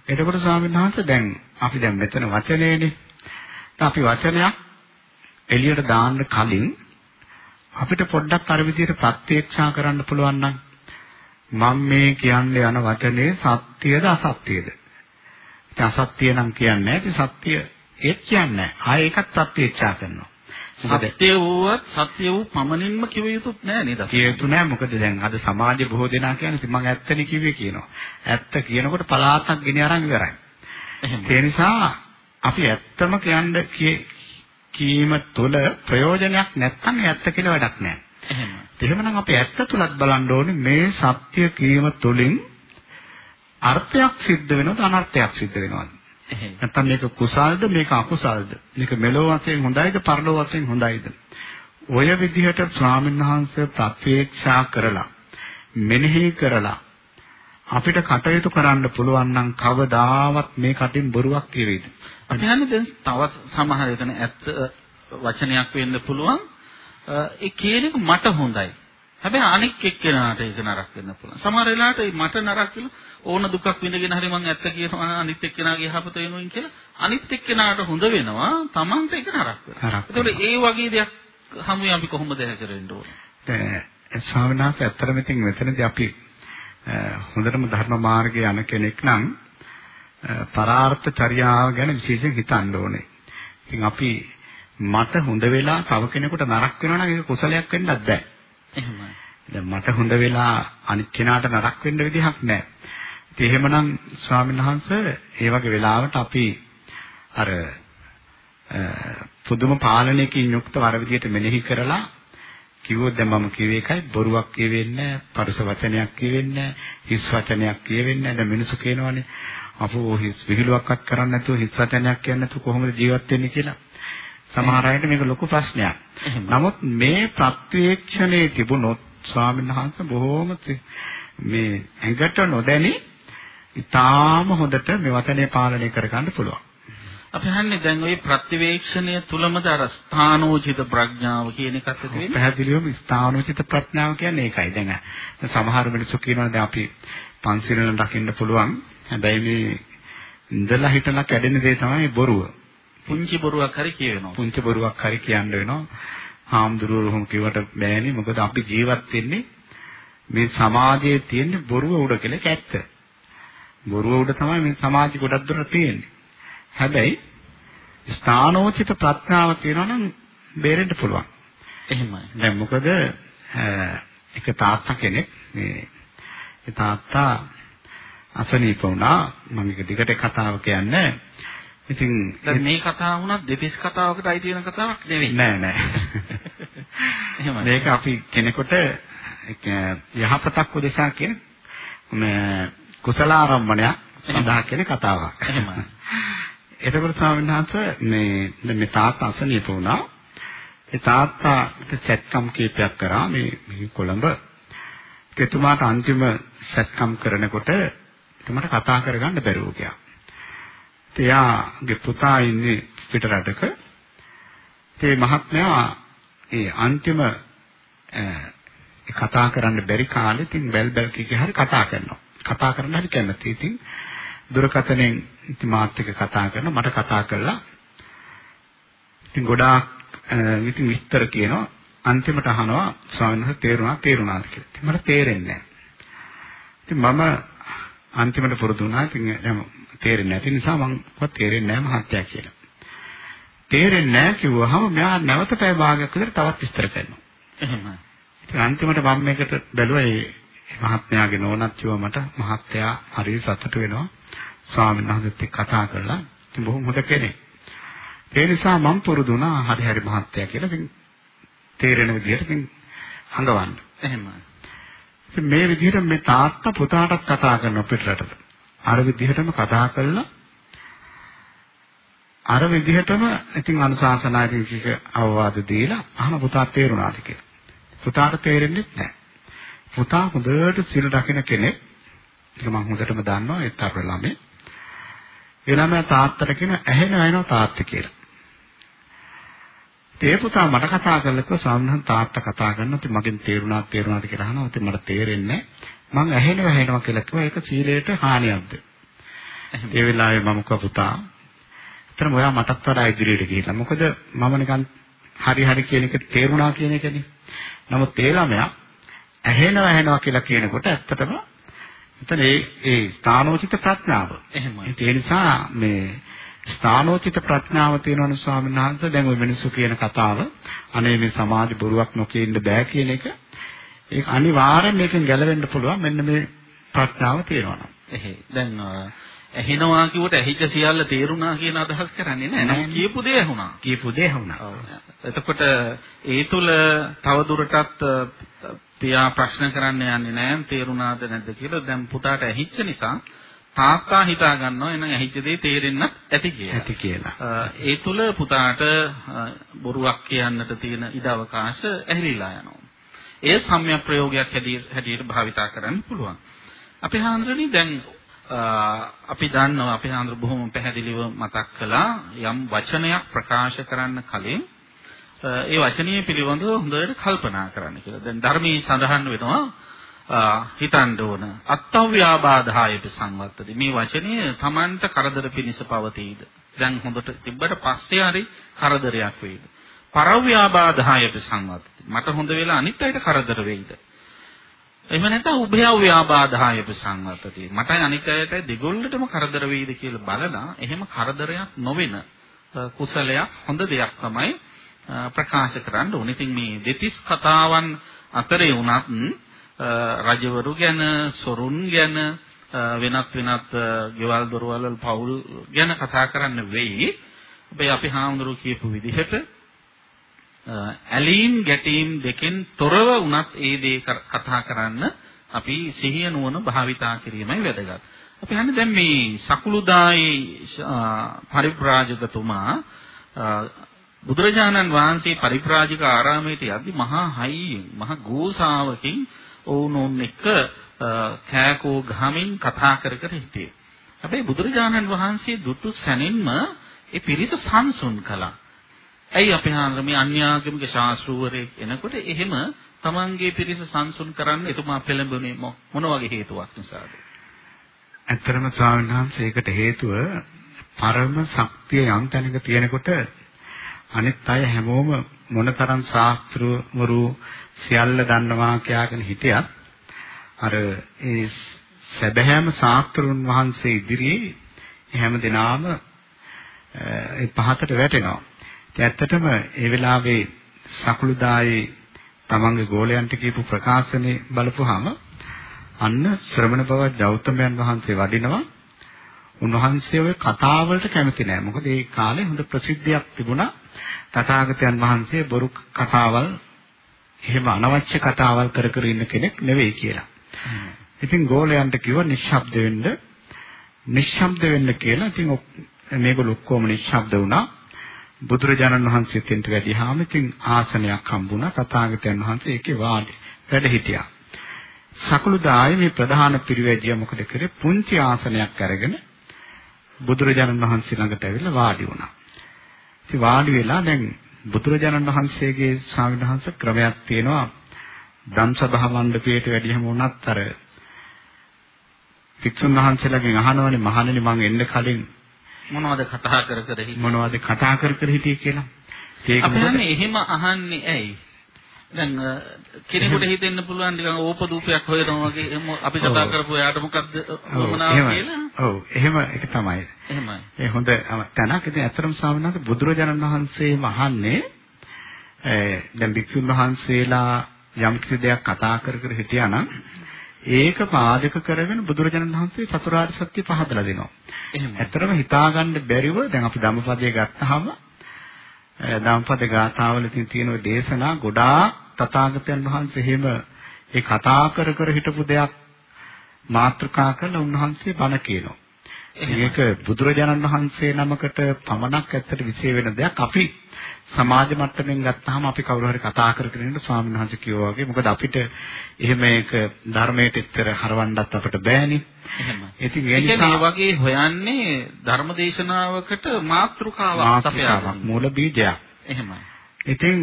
එතකොට ස්වාමීන් වහන්සේ දැන් අපි දැන් මෙතන වචනේනේ. අපි වචනයක් එළියට දාන්න කලින් අපිට පොඩ්ඩක් අර විදිහට ප්‍රත්‍යක්ෂා කරන්න පුළුවන් නම් මම මේ කියන්න යන වචනේ සත්‍යද අසත්‍යද? ඉතින් අසත්‍ය නම් කියන්නේ නැහැ. සත්‍ය ඒත් කියන්නේ නැහැ. ආයෙ ඒකත් ප්‍රත්‍යක්ෂා කරනවා. සත්‍ය වූවත් සත්‍ය වූ පමණින්ම කිව යුතුත් නෑ නේද? කිය යුතු නෑ මොකද දැන් අද සමාජයේ බොහෝ දෙනා කියන්නේ මම ඇත්තනේ කිව්වේ කියනවා. ඇත්ත කියනකොට පලාතක් ගෙන අරන් ඉවරයි. ඒ නිසා අපි ඇත්තම කියන්න කීම තුළ ප්‍රයෝජනයක් නැත්නම් ඇත්ත කියලා වැඩක් නෑ. එහෙම. එහෙමනම් අපි ඇත්ත තුලත් බලන්න ඕනේ මේ සත්‍ය කීම තුළින් අර්ථයක් සිද්ධ වෙනවද අනර්ථයක් සිද්ධ වෙනවද? එහෙම. නැත්නම් මේක කුසල්ද මේක අකුසල්ද? මේක මෙලෝ වශයෙන් හොඳයිද පරලෝ වශයෙන් හොඳයිද? ඔය විදිහට ස්වාමීන් වහන්සේ ප්‍රත්‍යක්ෂා කරලා මෙනෙහි කරලා අපිට කටයුතු කරන්න පුළුවන් නම් කවදාවත් මේ කටින් බොරුවක් කියවේද? අපි හන්නේ දැන් තවත් සමහර එතන ඇත්ත වචනයක් වෙන්න පුළුවන්. ඒ කියන එක මට හොඳයි. හැබැයි අනික් එක්කෙනාට ඒක නරක වෙන්න පුළුවන්. සමහර වෙලාවට මට නරක කියලා ඕන දුකක් විඳගෙන හරි මං ඇත්ත කියනවා අනිත් එක්කෙනාගේ යහපත වෙනුවෙන් කියලා අනිත් එක්කෙනාට හොඳ වෙනවා Tamante ඒක නරක වෙනවා. ඒතකොට ඒ වගේ දෙයක් හමුවේ අපි කොහොමද හැසිරෙන්න ඕනේ? දැන් ස්වාමීන් වහන්සේ ඇත්තටම ඉතින් මෙතනදී අපි හොඳටම ධර්ම මාර්ගයේ යන කෙනෙක් නම් පරාර්ථ චර්යාව ගැන විශේෂයෙන් හිතන්න ඕනේ. ඉතින් අපි මට හොඳ වෙලා තව කෙනෙකුට නරක වෙනවා නම් ඒක කුසලයක් වෙන්නත් බෑ. එහෙමයි. දැන් මට හොඳ වෙලා අනිත් කෙනාට නරක වෙන්න විදිහක් නැහැ. ඉතින් එහෙමනම් ස්වාමීන් වහන්සේ ඒ වගේ වෙලාවට අපි අර පුදුම පාලනයකින් යුක්තව අර විදිහට මෙනෙහි කරලා කිව්වොත් දැන් මම කිව්වේ එකයි බොරුවක් කියවෙන්නේ නැහැ, පරස වචනයක් කියවෙන්නේ නැහැ, හිස් වචනයක් කියවෙන්නේ නැහැ. දැන් මිනිස්සු කියනවානේ අපෝ හිස් විහිළුවක්වත් කරන්නේ නැතුව හිස් වචනයක් කියන්නේ නැතුව කොහොමද ජීවත් වෙන්නේ කියලා. සමහර අයට මේක ලොකු ප්‍රශ්නයක්. නමුත් මේ ප්‍රත්‍යක්ෂණයේ තිබුණොත් ස්වාමීන් වහන්සේ බොහෝම මේ ඇඟට නොදැනි ඊටාම හොඳට මේ වචනේ පාලනය කරගන්න පුළුවන්. අපි හන්නේ දැන් ওই ප්‍රතිවේක්ෂණය තුලමද අර ස්ථානෝචිත ප්‍රඥාව කියන එකත් තියෙන්නේ. පැහැදිලිවම ස්ථානෝචිත ප්‍රඥාව කියන්නේ ඒකයි. දැන් සමහර මිනිස්සු කියනවා දැන් අපි පන්සිලෙන් රකින්න පුළුවන්. හැබැයි මේ ඉඳලා හිටලා කැඩෙන දේ තමයි බොරුව. පුංචි බොරුවක් හරි කියවෙනවා. පුංචි බොරුවක් හරි කියන්න වෙනවා. හාමුදුරුවෝ රොහොම කිව්වට බෑනේ. මොකද අපි ජීවත් වෙන්නේ මේ සමාජයේ තියෙන බොරුව උඩ කියලා ඇත්ත. බොරුව උඩ තමයි මේ සමාජෙ ගොඩක් දුරට තියෙන්නේ. හැබැයි ස්ථානෝචිත ප්‍රඥාව තියෙනවා නම් බේරෙන්න පුළුවන්. එහෙමයි. දැන් මොකද එක තාත්තා කෙනෙක් මේ ඒ තාත්තා අසනීප වුණා. මම එක දිගට කතාව කියන්නේ ඉතින් දැන් මේ කතාව වුණත් දෙතිස් කතාවකට අයිති වෙන කතාවක් නෙවෙයි. නෑ නෑ. එහෙමයි. මේක අපි කෙනෙකුට යහපතක් උදෙසා කියන මේ කුසලාරම්මණයක් සඳහා කියන කතාවක්. එහෙමයි එතකොට ස්වාමීන් වහන්සේ මේ මේ තාත්තා අසනීප වුණා ඒ තාත්තා සැත්කම් කීපයක් කරා මේ කොළඹ එතුමාට අන්තිම සැත්කම් කරනකොට එතුමාට කතා කරගන්න බැරුව ගියා. එයාගේ පුතා ඉන්නේ පිට රටක. ඒ මහත්මයා ඒ අන්තිම කතා කරන්න බැරි කාලේ ඉතින් බැල් බැල් කීකේ හරි කතා කරනවා. කතා කරන්න හරි කැමති. ඉතින් දුරකථනයෙන් ඉතින් මාත් එක්ක කතා කරනවා මට කතා කළා. ඉතින් ගොඩාක් ඉතින් විස්තර කියනවා අන්තිමට අහනවා ස්වාමීන් වහන්සේ තේරුණා තේරුණාද කියලා. ඉතින් මට තේරෙන්නේ නැහැ. ඉතින් මම අන්තිමට පුරුදු වුණා. ඉතින් දැන් තේරෙන්නේ නැති නිසා මම කොහොමද තේරෙන්නේ නැහැ මහත්තයා කියලා. තේරෙන්නේ නැහැ කිව්වහම මෙයා නැවත පැය භාගයක් විතර තවත් විස්තර කරනවා. එහෙමයි. ඉතින් අන්තිමට මම මේකට බැලුවා ඒ මහත්මයාගේ නෝනත් කිව්වා මට මහත්තයා හරිය සතුටු වෙනවා. ස්වාමීන් වහන්සේත් එක්ක කතා කරලා ඉතින් බොහොම හොඳ කෙනෙක්. ඒ නිසා මම පුරුදු වුණා හරි හරි මහත්තයා කියලා. ඉතින් තේරෙන විදිහට ඉතින් හංගවන්න. එහෙමයි. ඉතින් මේ විදිහට මේ තාත්තා පුතාටත් කතා කරන පිටරටට. අර විදිහටම කතා කළා. අර විදිහටම ඉතින් අනුශාසනාදී කික අවවාද දීලා අහන පුතා තේරුණාද කියලා. පුතාට තේරෙන්නේ නැහැ. පුතා හොඳට සිල් රකින්න කෙනෙක්. ඒක මම හොඳටම දන්නවා ඒ තර ළමයි. ළමයා තාත්තට කියන ඇහෙන වෙනවා තාත්තා කියලා. ඒ පුතා මට කතා කරලා ස්වාමීන් තාත්තා කතා කරනවා. ඉතින් මගෙන් තේරුණා තේරුණාද කියලා අහනවා. ඉතින් මට තේරෙන්නේ මං ඇහෙනව ඇහෙනවා කියලා කිව්වා. ඒක සීලයට හානියක්ද? ඒ වෙලාවේ මම කිව්වා පුතා එතරම් ඔයා මටත් වඩා ඉදිරියට ගිහිල්ලා. මොකද මම නිකන් හරි හරි කියන එක තේරුණා කියන එකනේ. නමුත් ඒ ළමයා ඇහෙනව ඇහෙනවා කියලා කියනකොට ඇත්තටම එතන ඒ ඒ ස්ථානෝචිත ප්‍රඥාව. එහෙමයි. ඒ නිසා මේ ස්ථානෝචිත ප්‍රඥාව තියෙනවනේ ස්වාමීන් වහන්සේ. දැන් ওই මිනිස්සු කියන කතාව අනේ මේ සමාජ බොරුවක් නොකිය ඉන්න බෑ කියන එක. ඒක අනිවාර්යෙන් මේකෙන් ගැලවෙන්න පුළුවන්. මෙන්න මේ ප්‍රඥාව තියෙනවා. එහේ දැන් ඇහෙනවා කිව්වට ඇහිච්ච සියල්ල තේරුණා කියන අදහස් කරන්නේ නැහැ නමුත් කියපු දේ ඇහුණා. කියපු දේ ඇහුණා. එතකොට ඒ තුල තව දුරටත් පියා ප්‍රශ්න කරන්න යන්නේ නැහැ තේරුණාද නැද්ද කියලා දැන් පුතාට ඇහිච්ච නිසා තාත්තා හිතා ගන්නවා එහෙනම් ඇහිච්ච දේ තේරෙන්නත් ඇති කියලා. ඇති කියලා. ඒ තුල පුතාට බොරුවක් කියන්නට තියෙන ඉඩ අවකාශ ඇහිලිලා යනවා. ඒ සම්‍යක් ප්‍රයෝගයක් හැටියට භාවිතා කරන්න පුළුවන්. අපි හාන්දරණි දැන් අපි දන්නවා අපි හාන්දර බොහොම පැහැදිලිව මතක් කළා යම් වචනයක් ප්‍රකාශ කරන්න කලින් ඒ වචනීය පිළිබඳව හොඳට කල්පනා කරන්න කියලා. දැන් ධර්මයේ සඳහන් වෙනවා හිතන්න ඕන. අත්ත්ව්‍යාබාධායප සංවත්තති. මේ වචනය Tamanට කරදර පිණිස පවතීද? දැන් හොඳට තිබ්බට පස්සේ හරි කරදරයක් වෙයිද? පරව්‍යාබාධායප සංවත්තති. මට හොඳ වෙලා අනිත් අයට කරදර වෙයිද? එහෙම නැත්නම් උභයව්‍යාබාධායප සංවත්තති. මටයි අනිත් අයට දෙගොල්ලටම කරදර වෙයිද කියලා බලලා එහෙම කරදරයක් නොවෙන කුසලයක් හොඳ දෙයක් තමයි ප්‍රකාශ කරන්න ඕනේ. ඉතින් මේ දෙතිස් කතාවන් අතරේ වුණත් රජවරු ගැන, සොරුන් ගැන, වෙනත් වෙනත් ගෙවල් දොරවල් වල පවුල් ගැන කතා කරන්න වෙයි. හැබැයි අපි හාමුදුරුවෝ කියපු විදිහට ඇලීම් ගැටීම් දෙකෙන් තොරව වුණත් ඒ දේ කතා කරන්න අපි සිහිය නුවණ භාවිතා කිරීමයි වැදගත්. අපි හන්නේ දැන් මේ සකුළුදායි පරිබ්‍රාජකතුමා බුදුරජාණන් වහන්සේ පරිබ්‍රාජික ආරාමයට යද්දි මහා හයියෙන් මහා ගෝසාවකින් ඔවුන් එක්ක කෑකෝ ගහමින් කතා කර කර හිටියේ. හැබැයි බුදුරජාණන් වහන්සේ දුටු සැනින්ම ඒ පිරිස සංසුන් කළා. ඇයි අපි හාන්දර මේ අන්‍යාගමික ශාස්ත්‍රූවරයෙක් එනකොට එහෙම තමන්ගේ පිරිස සංසුන් කරන්න එතුමා පෙළඹුණේ මොන වගේ හේතුවක් නිසාද? ඇත්තරම ස්වාමීන් වහන්සේ ඒකට හේතුව පරම ශක්තිය යම් තැනක තියෙනකොට අනිත් අය හැමෝම මොනතරම් ශාස්ත්‍රවරු සියල්ල දන්නවා කියාගෙන හිටියත් අර ඒ සැබෑම ශාස්ත්‍රුන් වහන්සේ ඉදිරියේ හැම දිනාම ඒ පහතට වැටෙනවා. ඒ ඇත්තටම ඒ වෙලාවේ සකුළුදායේ තමන්ගේ ගෝලයන්ට කියපු ප්‍රකාශනේ බලපුවාම අන්න ශ්‍රමණ බව ගෞතමයන් වහන්සේ වඩිනවා උන්වහන්සේ ওই කතාවලට කැමති නෑ. මොකද ඒ කාලේ හොඳ ප්‍රසිද්ධියක් තිබුණා. තථාගතයන් වහන්සේ බොරු කතාවල් එහෙම අනවශ්‍ය කතාවල් කර කර ඉන්න කෙනෙක් නෙවෙයි කියලා. ඉතින් ගෝලයන්ට කිව්වා නිශ්ශබ්ද වෙන්න. නිශ්ශබ්ද වෙන්න කියලා. ඉතින් මේගොල්ලෝ ඔක්කොම නිශ්ශබ්ද වුණා. බුදුරජාණන් වහන්සේ තෙන්ට වැඩිහාම ඉතින් ආසනයක් හම්බුණා. තථාගතයන් වහන්සේ ඒකේ වාඩි වැඩ හිටියා. සකලුදායි මේ ප්‍රධාන පිරිවැජිය මොකද කරේ? පුංචි ආසනයක් අරගෙන බුදුරජාණන් වහන්සේ ළඟට ඇවිල්ලා වාඩි වුණා. ඉතින් වාඩි වෙලා දැන් බුදුරජාණන් වහන්සේගේ සාවිධාංශ ක්‍රමයක් තියෙනවා. ධම්සභා මණ්ඩපයට වැඩියම වුණත් අර වික්ෂුන් වහන්සේලාගෙන් අහනවනේ මහණෙනි මං එන්න කලින් මොනවද කතා කර කර හිටියේ මොනවද කතා කර කර හිටියේ කියලා. ඒක එහෙම අහන්නේ ඇයි? දැන් කෙනෙකුට හිතෙන්න පුළුවන් නිකන් ඕපදූපයක් හොයනවා වගේ අපි කතා කරපු එයාට මොකද්ද වමනාව කියලා. ඔව් එහෙම ඒක තමයි. එහෙමයි. ඒ හොඳ තැනක්. ඉතින් අතරම ස්වාමීන් වහන්සේ බුදුරජාණන් වහන්සේම අහන්නේ දැන් භික්ෂුන් වහන්සේලා යම් කිසි දෙයක් කතා කර කර හිටියා නම් ඒක පාදක කරගෙන බුදුරජාණන් වහන්සේ චතුරාර්ය සත්‍ය පහදලා දෙනවා. එහෙම. ඇත්තටම හිතාගන්න බැරිව දැන් අපි ධම්මපදයේ ගත්තාම ධම්පද ගාථාවල තියෙන දේශනා ගොඩාක් තථාගතයන් වහන්සේ එහෙම ඒ කතා කර කර හිටපු දෙයක් මාත්‍රකා කරලා උන්වහන්සේ බණ කියනවා. මේක බුදුරජාණන් වහන්සේ නමකට පමණක් ඇත්තට විශේෂ වෙන දෙයක්. අපි සමාජ මට්ටමින් ගත්තාම අපි කවුරු හරි කතා කරගෙන ඉන්න ස්වාමීන් වහන්සේ කිව්වා වගේ මොකද අපිට එහෙම ඒක ධර්මයට ඉතර හරවන්නත් අපිට බෑනේ. එහෙමයි. ඉතින් ඒ කියන්නේ වගේ හොයන්නේ ධර්මදේශනාවකට මාත්‍රකාවක් සපයාවක් මූල බීජයක්. එහෙමයි. ඉතින්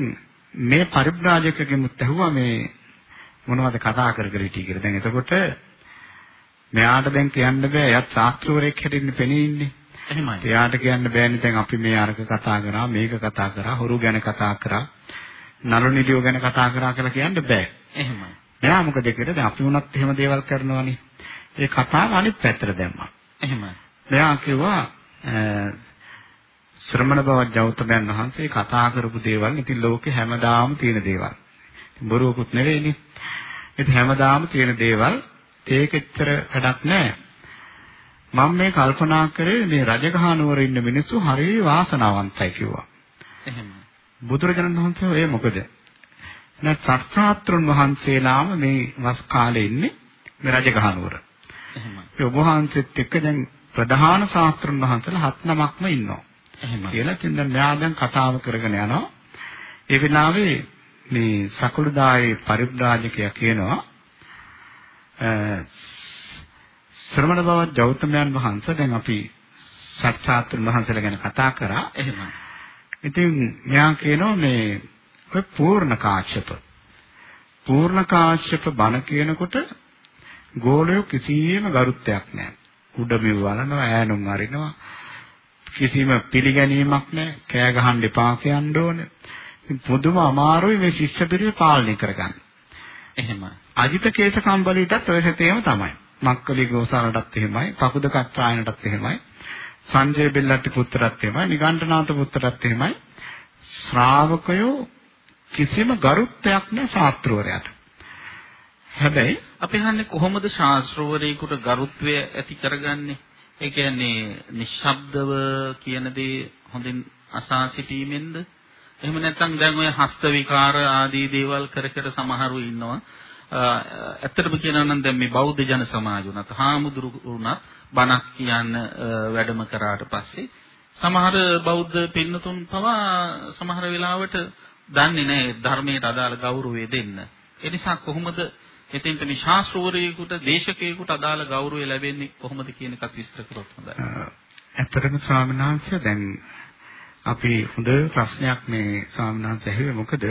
මේ පරිබ්‍රාජකගෙමුත් ඇහුවා මේ මොනවද කතා කර කර හිටියේ කියලා. දැන් එතකොට මෙයාට දැන් කියන්න බෑ. එයාත් ශාස්ත්‍රවරයෙක් හැටින් පෙනී ඉන්නේ. එහෙමයි. එයාට කියන්න බෑනේ දැන් අපි මේ අරක කතා කරා, මේක කතා කරා, හොරු ගැන කතා කරා, නළු නිලියෝ ගැන කතා කරා කියලා කියන්න බෑ. එහෙමයි. මෙයා මොකද කියලා දැන් අපි වුණත් එහෙම දේවල් කරනවානේ. ඒ කතාව අනිත් පැත්තට දැම්මා. එහෙමයි. මෙයා කිව්වා ශ්‍රමණ බව ගෞතමයන් වහන්සේ කතා කරපු දේවල් ඉතින් ලෝකේ හැමදාම තියෙන දේවල්. බොරුවකුත් නෙවෙයිනේ. ඉතින් හැමදාම තියෙන දේවල් ඒකෙච්චර වැඩක් නැහැ. මම මේ කල්පනා කරේ මේ රජගහ නුවර ඉන්න මිනිස්සු හරිය වාසනාවන්තයි කිව්වා. එහෙමයි. බුදුරජාණන් වහන්සේ ඔය මොකද? නැත් සත්‍යාත්‍රුන් වහන්සේලාම මේ වස් කාලේ ඉන්නේ මේ රජගහ නුවර. එහෙමයි. ඒ ඔබ වහන්සේත් එක්ක දැන් ප්‍රධාන ශාස්ත්‍රුන් වහන්සේලා හත් නමක්ම ඉන්නවා. එහෙමයි. කියලා ඉතින් දැන් මෙයා දැන් කතාව කරගෙන යනවා. ඒ වෙලාවේ මේ සකුළුදායේ පරිබ්‍රාජකයා කියනවා ශ්‍රමණ බව ගෞතමයන් වහන්සේ දැන් අපි සත්‍යාත්‍රි වහන්සේලා ගැන කතා කරා. එහෙමයි. ඉතින් මෙයා කියනවා මේ ඔය පූර්ණ කාශ්‍යප පූර්ණ කාශ්‍යප බණ කියනකොට ගෝලයෝ කිසියම් ගරුත්වයක් නැහැ. උඩ මෙව වලනවා ඈනුම් අරිනවා කිසිම පිළිගැනීමක් නැහැ. කෑ ගහන්න එපා කියන්න ඕනේ. පුදුම අමාරුයි මේ ශිෂ්‍ය පිරිස පාලනය කරගන්න. එහෙමයි. අජිත කේස කම්බලීටත් ඔය සතේම තමයි. මක්කලි ගෝසාලටත් එහෙමයි. පකුද කත්‍රායනටත් එහෙමයි. සංජය බෙල්ලට්ටි පුත්‍රටත් එහෙමයි. නිගණ්ඨනාත පුත්‍රටත් එහෙමයි. ශ්‍රාවකයෝ කිසිම ගරුත්වයක් නැහැ ශාස්ත්‍රවරයාට. හැබැයි අපි හන්නේ කොහොමද ශාස්ත්‍රවරයෙකුට ගරුත්වය ඇති කරගන්නේ? ඒ කියන්නේ නිශ්ශබ්දව කියන දේ හොඳින් අසා සිටීමෙන්ද? එහෙම නැත්නම් දැන් ඔය හස්ත විකාර ආදී දේවල් කර කර සමහරු ඉන්නවා. ඇත්තටම කියනවා නම් දැන් මේ බෞද්ධ ජන සමාජ උනත් හාමුදුරු උනත් බණක් කියන්න වැඩම කරාට පස්සේ සමහර බෞද්ධ පින්නතුන් පවා සමහර වෙලාවට දන්නේ නැහැ ධර්මයට අදාළ ගෞරවය දෙන්න. ඒ නිසා කොහොමද එතෙන්ට මේ ශාස්ත්‍රවරයෙකුට දේශකයෙකුට අදාළ ගෞරවය ලැබෙන්නේ කොහොමද කියන එකත් විස්තර කරොත් හොඳයි. ඇත්තටම ස්වාමීන් වහන්සේ දැන් අපි හොඳ ප්‍රශ්නයක් මේ ස්වාමීන් වහන්සේ ඇහුවේ මොකද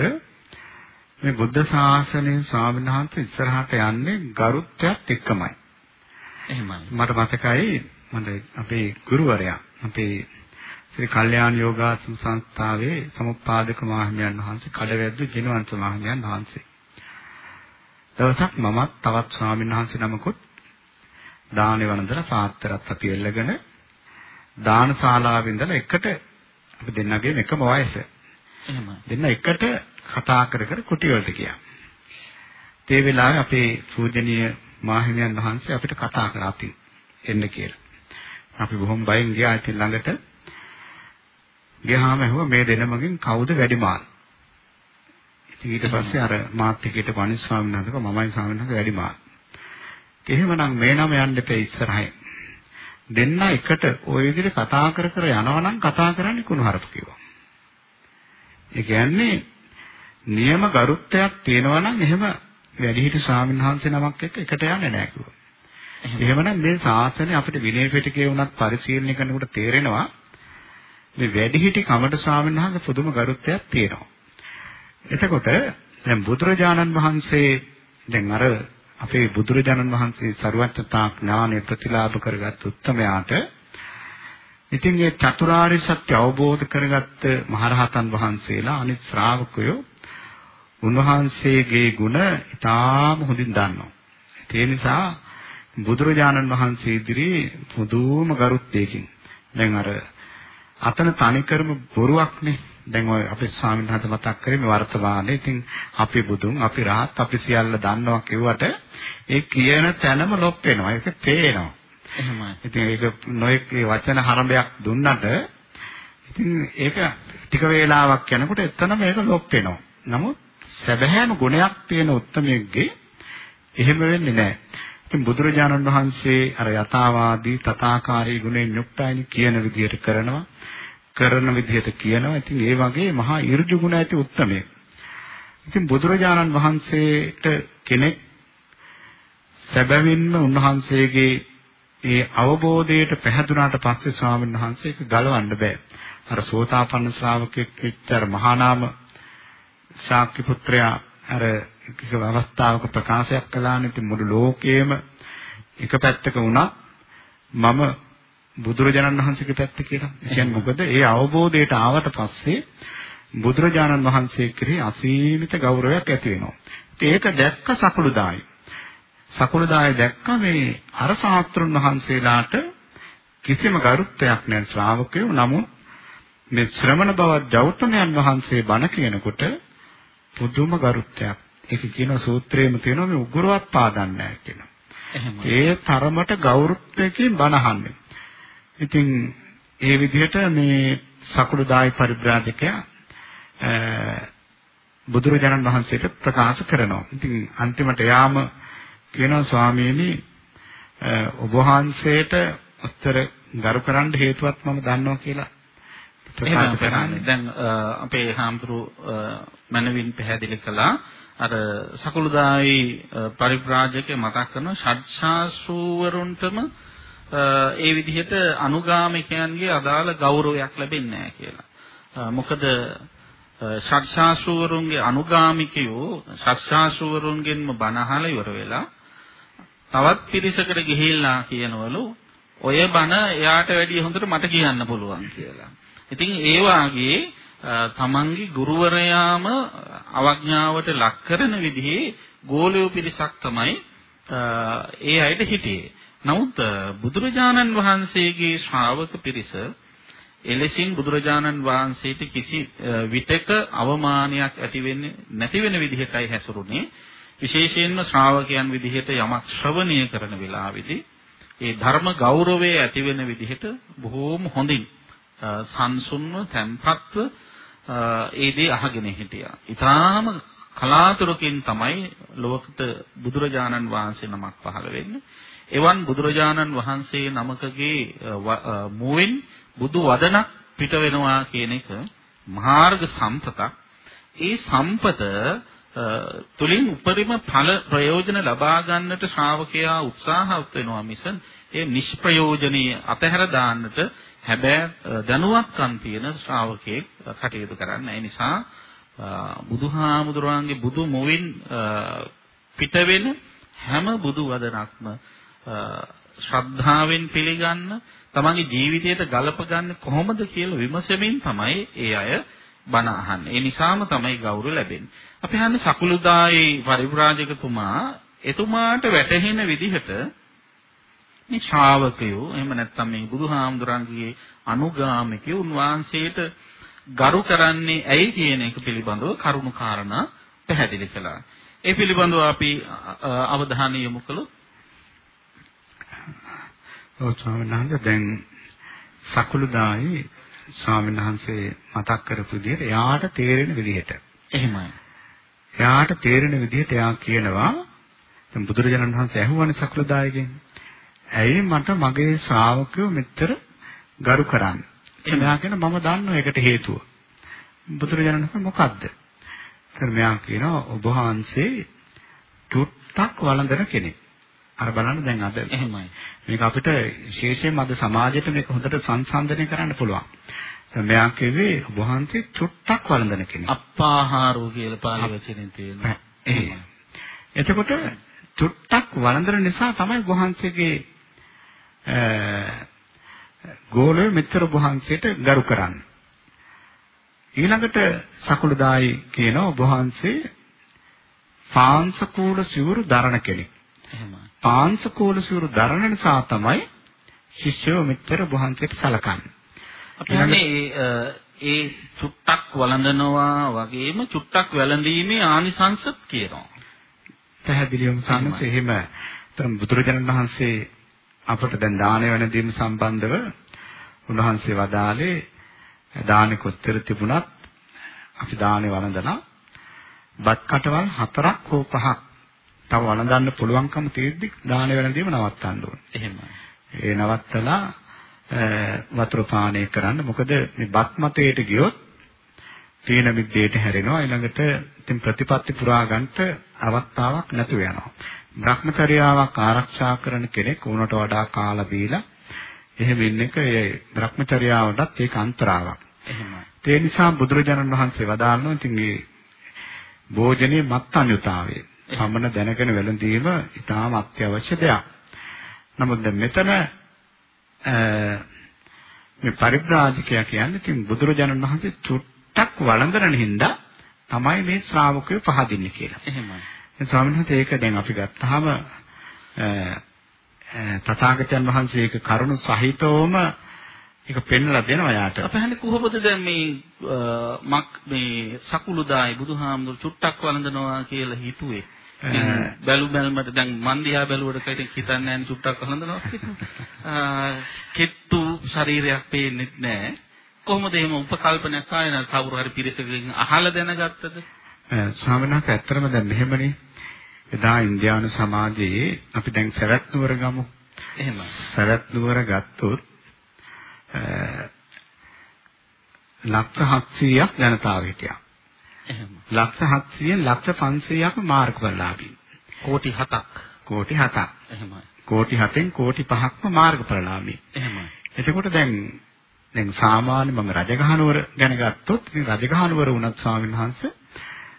මේ බුද්ධ ශාසනයේ වහන්සේ ඉස්සරහට යන්නේ ගරුත්වයක් එක්කමයි. එහෙමයි. මට මතකයි මට අපේ ගුරුවරයා අපේ ශ්‍රී කල්යාණ යෝගාසන සංස්ථාවේ සමුප්පාදක මහත්මයන් වහන්සේ කඩවැද්ද ජිනවන්ත මහත්මයන් වහන්සේ දවසක් මමත් තවත් ස්වාමීන් වහන්සේ නමකුත් දානේ වන්දලා පාත්‍රත් අපි එල්ලගෙන දානශාලාවේ ඉඳලා එකට අපි දෙන්නගේ එකම වයස. එහෙමයි. දෙන්න එකට කතා කර කර කුටි වලට ගියා. ඒ වෙලාවේ අපේ පූජනීය මාහිමියන් වහන්සේ අපිට කතා කරා අපි එන්න කියලා. අපි බොහොම බයෙන් ගියා ඉතින් ළඟට. ගියාම ඇහුවා මේ දෙනමගෙන් කවුද වැඩිමාල්? ඉතින් ඊට පස්සේ අර මාත් එක්කට පණිස් ස්වාමීන් වහන්සේ කිව්වා මමයි ස්වාමීන් වහන්සේ වැඩිමාල්. එහෙමනම් මේ නම යන්න එපා ඉස්සරහින්. දෙන්න එකට ওই විදිහට කතා කර කර යනවා නම් කතා කරන්නේ කුණුහරුප කිව්වා. ඒ කියන්නේ නියම ගරුත්වයක් තියෙනවා නම් එහෙම වැඩිහිටි ස්වාමීන් වහන්සේ නමක් එක්ක එකට යන්නේ නැහැ කිව්වා. එහෙමනම් මේ ශාසනය අපිට විනය පිටකේ වුණත් පරිශීලනය කරනකොට තේරෙනවා මේ වැඩිහිටි කමට ස්වාමීන් වහන්සේ පුදුම ගරුත්වයක් තියෙනවා. එතකොට දැන් බුදුරජාණන් වහන්සේ දැන් අර අපේ බුදුරජාණන් වහන්සේ සරුවත්තා ඥානය ප්‍රතිලාභ කරගත් උත්තමයාට ඉතින් මේ චතුරාර්ය සත්‍ය අවබෝධ කරගත්ත මහරහතන් වහන්සේලා අනිත් ශ්‍රාවකයෝ උන්වහන්සේගේ ගුණ ඉතාම හොඳින් දන්නවා. ඒ නිසා බුදුරජාණන් වහන්සේ ඉදිරියේ පුදුම ගරුත්වයකින් දැන් අර අතන තනිකරම බොරුවක්නේ. දැන් ඔය අපේ ස්වාමීන් වහන්සේ මතක් කරේ මේ වර්තමානයේ. ඉතින් අපි බුදුන් අපි රහත් අපි සියල්ල දන්නවා කිව්වට ඒ කියන තැනම ලොප් වෙනවා. ඒක පේනවා. එහෙමයි. ඉතින් ඒක නොයෙක් වචන හරඹයක් දුන්නට ඉතින් ඒක ටික වේලාවක් යනකොට එතනම ඒක ලොප් වෙනවා. නමුත් සැබෑම ගුණයක් තියෙන උත්මයෙක්ගේ එහෙම වෙන්නේ නැහැ ඉතින් බුදුරජාණන් වහන්සේ අර යථාවාදී තථාකාරී ගුණෙන් යුක්තයිනි කියන විදිහට කරනවා කරන විදිහට කියනවා. ඉතින් ඒ වගේ මහා ඍජු ගුණ ඇති උත්මයෙක්. ඉතින් බුදුරජාණන් වහන්සේට කෙනෙක් සැබවින්ම උන්වහන්සේගේ ඒ අවබෝධයට පැහැදුනාට පස්සේ ස්වාමීන් වහන්සේ ඒක ගලවන්න බෑ. අර සෝතාපන්න ශ්‍රාවකෙක් එක්ක අර මහා නාම ශාක්‍ය පුත්‍රයා අර එක අවස්ථාවක ප්‍රකාශයක් කළානේ ඉතින් මුළු ලෝකයේම එක පැත්තක වුණා මම බුදුරජාණන් වහන්සේගේ පැත්ත කියලා. ඒ කියන්නේ මොකද? ඒ අවබෝධයට ආවට පස්සේ බුදුරජාණන් වහන්සේ කෙරෙහි අසීමිත ගෞරවයක් ඇති වෙනවා. ඒක දැක්ක සකුළුදායි. සකුළුදායි දැක්ක මේ අර සාස්ත්‍රුන් වහන්සේලාට කිසිම ගරුත්වයක් නැහැ ශ්‍රාවකයෝ. නමුත් මේ ශ්‍රමණ බව ගෞතමයන් වහන්සේ බණ කියනකොට පුදුම ගරුත්වයක්. ඒක කියන සූත්‍රයේම තියෙනවා මේ උගුරවත් පාදන්නේ කියලා. ඒ තරමට ගෞරවයෙන් බණහන්නේ. ඉතින් ඒ විදිහට මේ සකුළුදායි පරිබ්‍රාජකයා බුදුරජාණන් වහන්සේට ප්‍රකාශ කරනවා. ඉතින් අන්තිමට යාම කියනවා ස්වාමීනි ඔබ වහන්සේට උත්තර ගරු කරන්න හේතුවත් මම දන්නවා කියලා ප්‍රකාශ කරන්නේ. දැන් අපේ හාමුදුරු මනවින් පැහැදිලි කළා අර සකුළුදායි පරිබ්‍රාජකේ මතක් කරන ෂඩ්ශාස්ත්‍රවරුන්ටම ඒ විදිහට අනුගාමිකයන්ගේ අදාළ ගෞරවයක් ලැබෙන්නේ නැහැ කියලා. මොකද ශාස්ත්‍රාසුවරුන්ගේ අනුගාමිකයෝ ශාස්ත්‍රාසුවරුන්ගෙන්ම බණ අහලා ඉවර වෙලා තවත් පිරිසකට ගිහිල්ලා කියනවලු ඔය බණ එයාට වැඩිය හොඳට මට කියන්න පුළුවන් කියලා. ඉතින් ඒ වාගේ තමන්ගේ ගුරුවරයාම අවඥාවට ලක් කරන විදිහේ ගෝලියෝ පිරිසක් තමයි ඒ අයට හිටියේ. නමුත් බුදුරජාණන් වහන්සේගේ ශ්‍රාවක පිරිස එලෙසින් බුදුරජාණන් වහන්සේට කිසි විතක අවමානයක් ඇති වෙන්නේ නැති වෙන විදිහටයි හැසිරුනේ විශේෂයෙන්ම ශ්‍රාවකයන් විදිහට යමක් ශ්‍රවණය කරන වෙලාවේදී ඒ ධර්ම ගෞරවය ඇති වෙන විදිහට බොහෝම හොඳින් සංසුන්ව තැම්පත්ව ඒ දේ අහගෙන හිටියා. ඊටාම කලාතුරකින් තමයි ලෝකට බුදුරජාණන් වහන්සේ නමක් පහළ වෙන්නේ. එවන් බුදුරජාණන් වහන්සේ නමකගේ මුවෙන් බුදු වදනක් පිට වෙනවා කියන එක මාර්ග සම්පතක්. ඒ සම්පත තුලින් උපරිම ඵල ප්‍රයෝජන ලබා ගන්නට ශ්‍රාවකයා උත්සාහවත් වෙනවා මිස ඒ නිෂ්ප්‍රයෝජනීය අතහැර දාන්නට හැබැයි දැනුවත්කම් තියෙන ශ්‍රාවකයෙක් කටයුතු කරන්න. ඒ නිසා බුදුහාමුදුරන්ගේ බුදු මොවින් පිට වෙන හැම බුදු වදනක්ම ශ්‍රද්ධාවෙන් පිළිගන්න තමන්ගේ ජීවිතයට ගලප ගන්න කොහොමද කියලා විමසමින් තමයි ඒ අය බණ අහන්නේ. ඒ නිසාම තමයි ගෞරව ලැබෙන්නේ. අපි හන්නේ සකුළුදායි පරිව්‍රාජකතුමා එතුමාට වැටහෙන විදිහට මේ ශ්‍රාවකයෝ එහෙම නැත්නම් මේ බුදුහාමුදුරන්ගේ අනුගාමිකයෝ උන්වහන්සේට ගරු කරන්නේ ඇයි කියන එක පිළිබඳව කරුණු කාරණා පැහැදිලි කළා. ඒ පිළිබඳව අපි අවධානය යොමු කළොත් ඔව් ස්වාමීන් වහන්සේ දැන් සකුළුදායි ස්වාමීන් වහන්සේ මතක් කරපු විදිහට එයාට තේරෙන විදිහට එහෙමයි. එයාට තේරෙන විදිහට එයා කියනවා දැන් බුදුරජාණන් වහන්සේ ඇහුවානේ සකුළුදායිගෙන්. ඇයි මට මගේ ශ්‍රාවකයෝ මෙච්චර ගරු කරන්නේ? එයා කියන මම දන්නවා ඒකට හේතුව. බුදුරජාණන් වහන්සේ මොකද්ද? ඒතර මෙයා කියනවා ඔබ වහන්සේ චුට්ටක් වළඳන කෙනෙක්. අර බලන්න දැන් අද එහෙමයි. මේක අපිට විශේෂයෙන්ම අද සමාජයට මේක හොඳට සංසන්දනය කරන්න පුළුවන්. මෙයා කිව්වේ ඔබ වහන්සේ චුට්ටක් වළඳන කෙනෙක්. අප්පාහාරෝ කියලා පාලි වචනෙන් තියෙනවා. එතකොට චුට්ටක් වළඳන නිසා තමයි වහන්සේගේ ගෝලය මෙතර වහන්සේට ගරු කරන්නේ. ඊළඟට සකුළුදායි කියනවා ඔබ වහන්සේ පාංශකූල සිවුරු දරන කෙනෙක්. එහෙමයි. පාංශකූල සිවුරු දරන නිසා තමයි ශිෂ්‍යෝ මෙතර වහන්සේට සලකන්නේ. අපි හන්නේ ඒ චුට්ටක් වළඳනවා වගේම චුට්ටක් වැළඳීමේ ආනිසංසත් කියනවා. පැහැදිලිවම සම්මත එහෙම තම බුදුරජාණන් වහන්සේ අපට දැන් දාන වෙනදීම සම්බන්ධව උන්වහන්සේ වදාළේ දානෙ කොච්චර තිබුණත් අපි දානෙ වළඳනා බත් කටවල් හතරක් හෝ පහක් තව වළඳන්න පුළුවන්කම තියෙද්දි දානෙ වෙනදීම නවත්තන්න ඕනේ. එහෙමයි. ඒ නවත්තලා වතුර පානය කරන්න. මොකද මේ බත් මතයට ගියොත් තීන මිද්දේට හැරෙනවා. ඊළඟට ඉතින් ප්‍රතිපත්ති පුරා ගන්නට අවස්ථාවක් නැතුව යනවා. භ්‍රමචර්යාවක් ආරක්ෂා කරන කෙනෙක් උනට වඩා කාලා බීලා එහෙම ඉන්න එක ඒ භ්‍රමචර්යාවටත් ඒක අන්තරාවක්. එහෙමයි. ඒ නිසා බුදුරජාණන් වහන්සේ වදාළනවා ඉතින් මේ භෝජනයේ මත්ඤ්‍යතාවය. සම්මන දැනගෙන වැළඳීම ඉතාම අත්‍යවශ්‍ය දෙයක්. නමුත් දැන් මෙතන මේ පරිබ්‍රාජකයා කියන්නේ ඉතින් බුදුරජාණන් වහන්සේ චුට්ටක් වළඳන හින්දා තමයි මේ ශ්‍රාවකයෝ පහදින්නේ කියලා. එහෙමයි. ස්වාමීන් වහන්සේ ඒක දැන් අපි ගත්තාම තථාගතයන් වහන්සේ ඒක කරුණු සහිතවම ඒක පෙන්වලා දෙනවා යාට. අපහන්නේ කොහොමද දැන් මේ මක් මේ සකුළුදායි බුදුහාමුදුරු චුට්ටක් වළඳනවා කියලා හිතුවේ? බැලු බැලමට දැන් මන් දිහා බැලුවට කෙනෙක් හිතන්නේ නැහැ චුට්ටක් වළඳනවා. කිට්ටු ශරීරයක් පේන්නේ නැහැ. කොහොමද එහෙම උපකල්පනයක් ආයෙ කවුරු හරි පිරිසකින් අහලා දැනගත්තද? වහන්සේ ඇත්තටම දැන් මෙහෙමනේ එදා ඉන්දියානු සමාජයේ අපි දැන් සරත් නුවර ගමු. එහෙම. සරත් නුවර ගත්තොත් ලක්ෂ 700ක් ජනතාව හිටියා. එහෙම. ලක්ෂ 700න් ලක්ෂ 500ක්ම මාර්ගඵලලාභී. කෝටි 7ක්. කෝටි 7ක්. එහෙමයි. කෝටි 7න් කෝටි 5ක්ම මාර්ගඵලලාභී. එහෙමයි. එතකොට දැන් දැන් සාමාන්‍ය මම රජගහනුවර ගැන ගත්තොත් ඉතින් රජගහනුවර වුණත් ස්වාමීන් වහන්සේ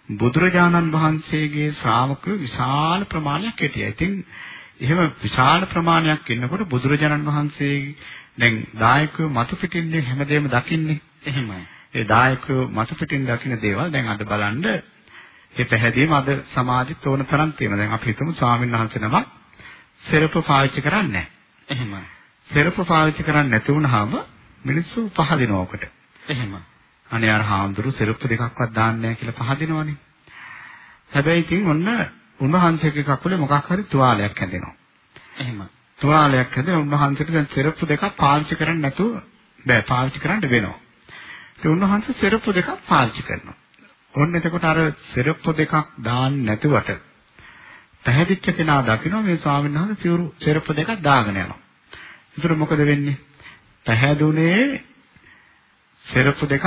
බුදුරජාණන් වහන්සේගේ ශ්‍රාවකයෝ විශාල ප්‍රමාණයක් හිටියා. ඉතින් එහෙම විශාල ප්‍රමාණයක් ඉන්නකොට බුදුරජාණන් වහන්සේ දැන් දායකයෝ මතු පිටින්නේ හැමදේම දකින්නේ. එහෙමයි. ඒ දායකයෝ මතු පිටින් දකින්න දේවල් දැන් අද බලන්න ඒ පැහැදීම අද සමාජෙත් ඕන තරම් තියෙනවා. දැන් අපි හිතමු ස්වාමීන් වහන්සේ නමක් සෙරප පාවිච්චි කරන්නේ නැහැ. එහෙමයි. සෙරප පාවිච්චි කරන්නේ නැති වුනහම මිනිස්සු පහදිනවා ඔකට. එහෙම. අනේ අර හාමුදුරු සෙරප්පු දෙකක්වත් දාන්නේ නැහැ කියලා පහදිනවනේ. හැබැයි ඉතින් ඔන්න උන්වහන්සේගේ කකුලේ මොකක් හරි තුවාලයක් හැදෙනවා. එහෙම. තුවාලයක් හැදෙන උන්වහන්සේට දැන් සෙරප්පු දෙකක් පාවිච්චි කරන්න නැතුව බෑ පාවිච්චි කරන්න වෙනවා. ඒ උන්වහන්සේ සෙරප්පු දෙකක් පාවිච්චි කරනවා. ඔන්න එතකොට අර සෙරප්පු දෙකක් දාන්න නැතුවට පැහැදිච්ච කෙනා දකිනවා මේ ස්වාමීන් වහන්සේ සිවුරු සෙරප්පු දෙකක් දාගෙන යනවා. ඒතර මොකද වෙන්නේ? පැහැදුනේ සෙරප්පු දෙකක්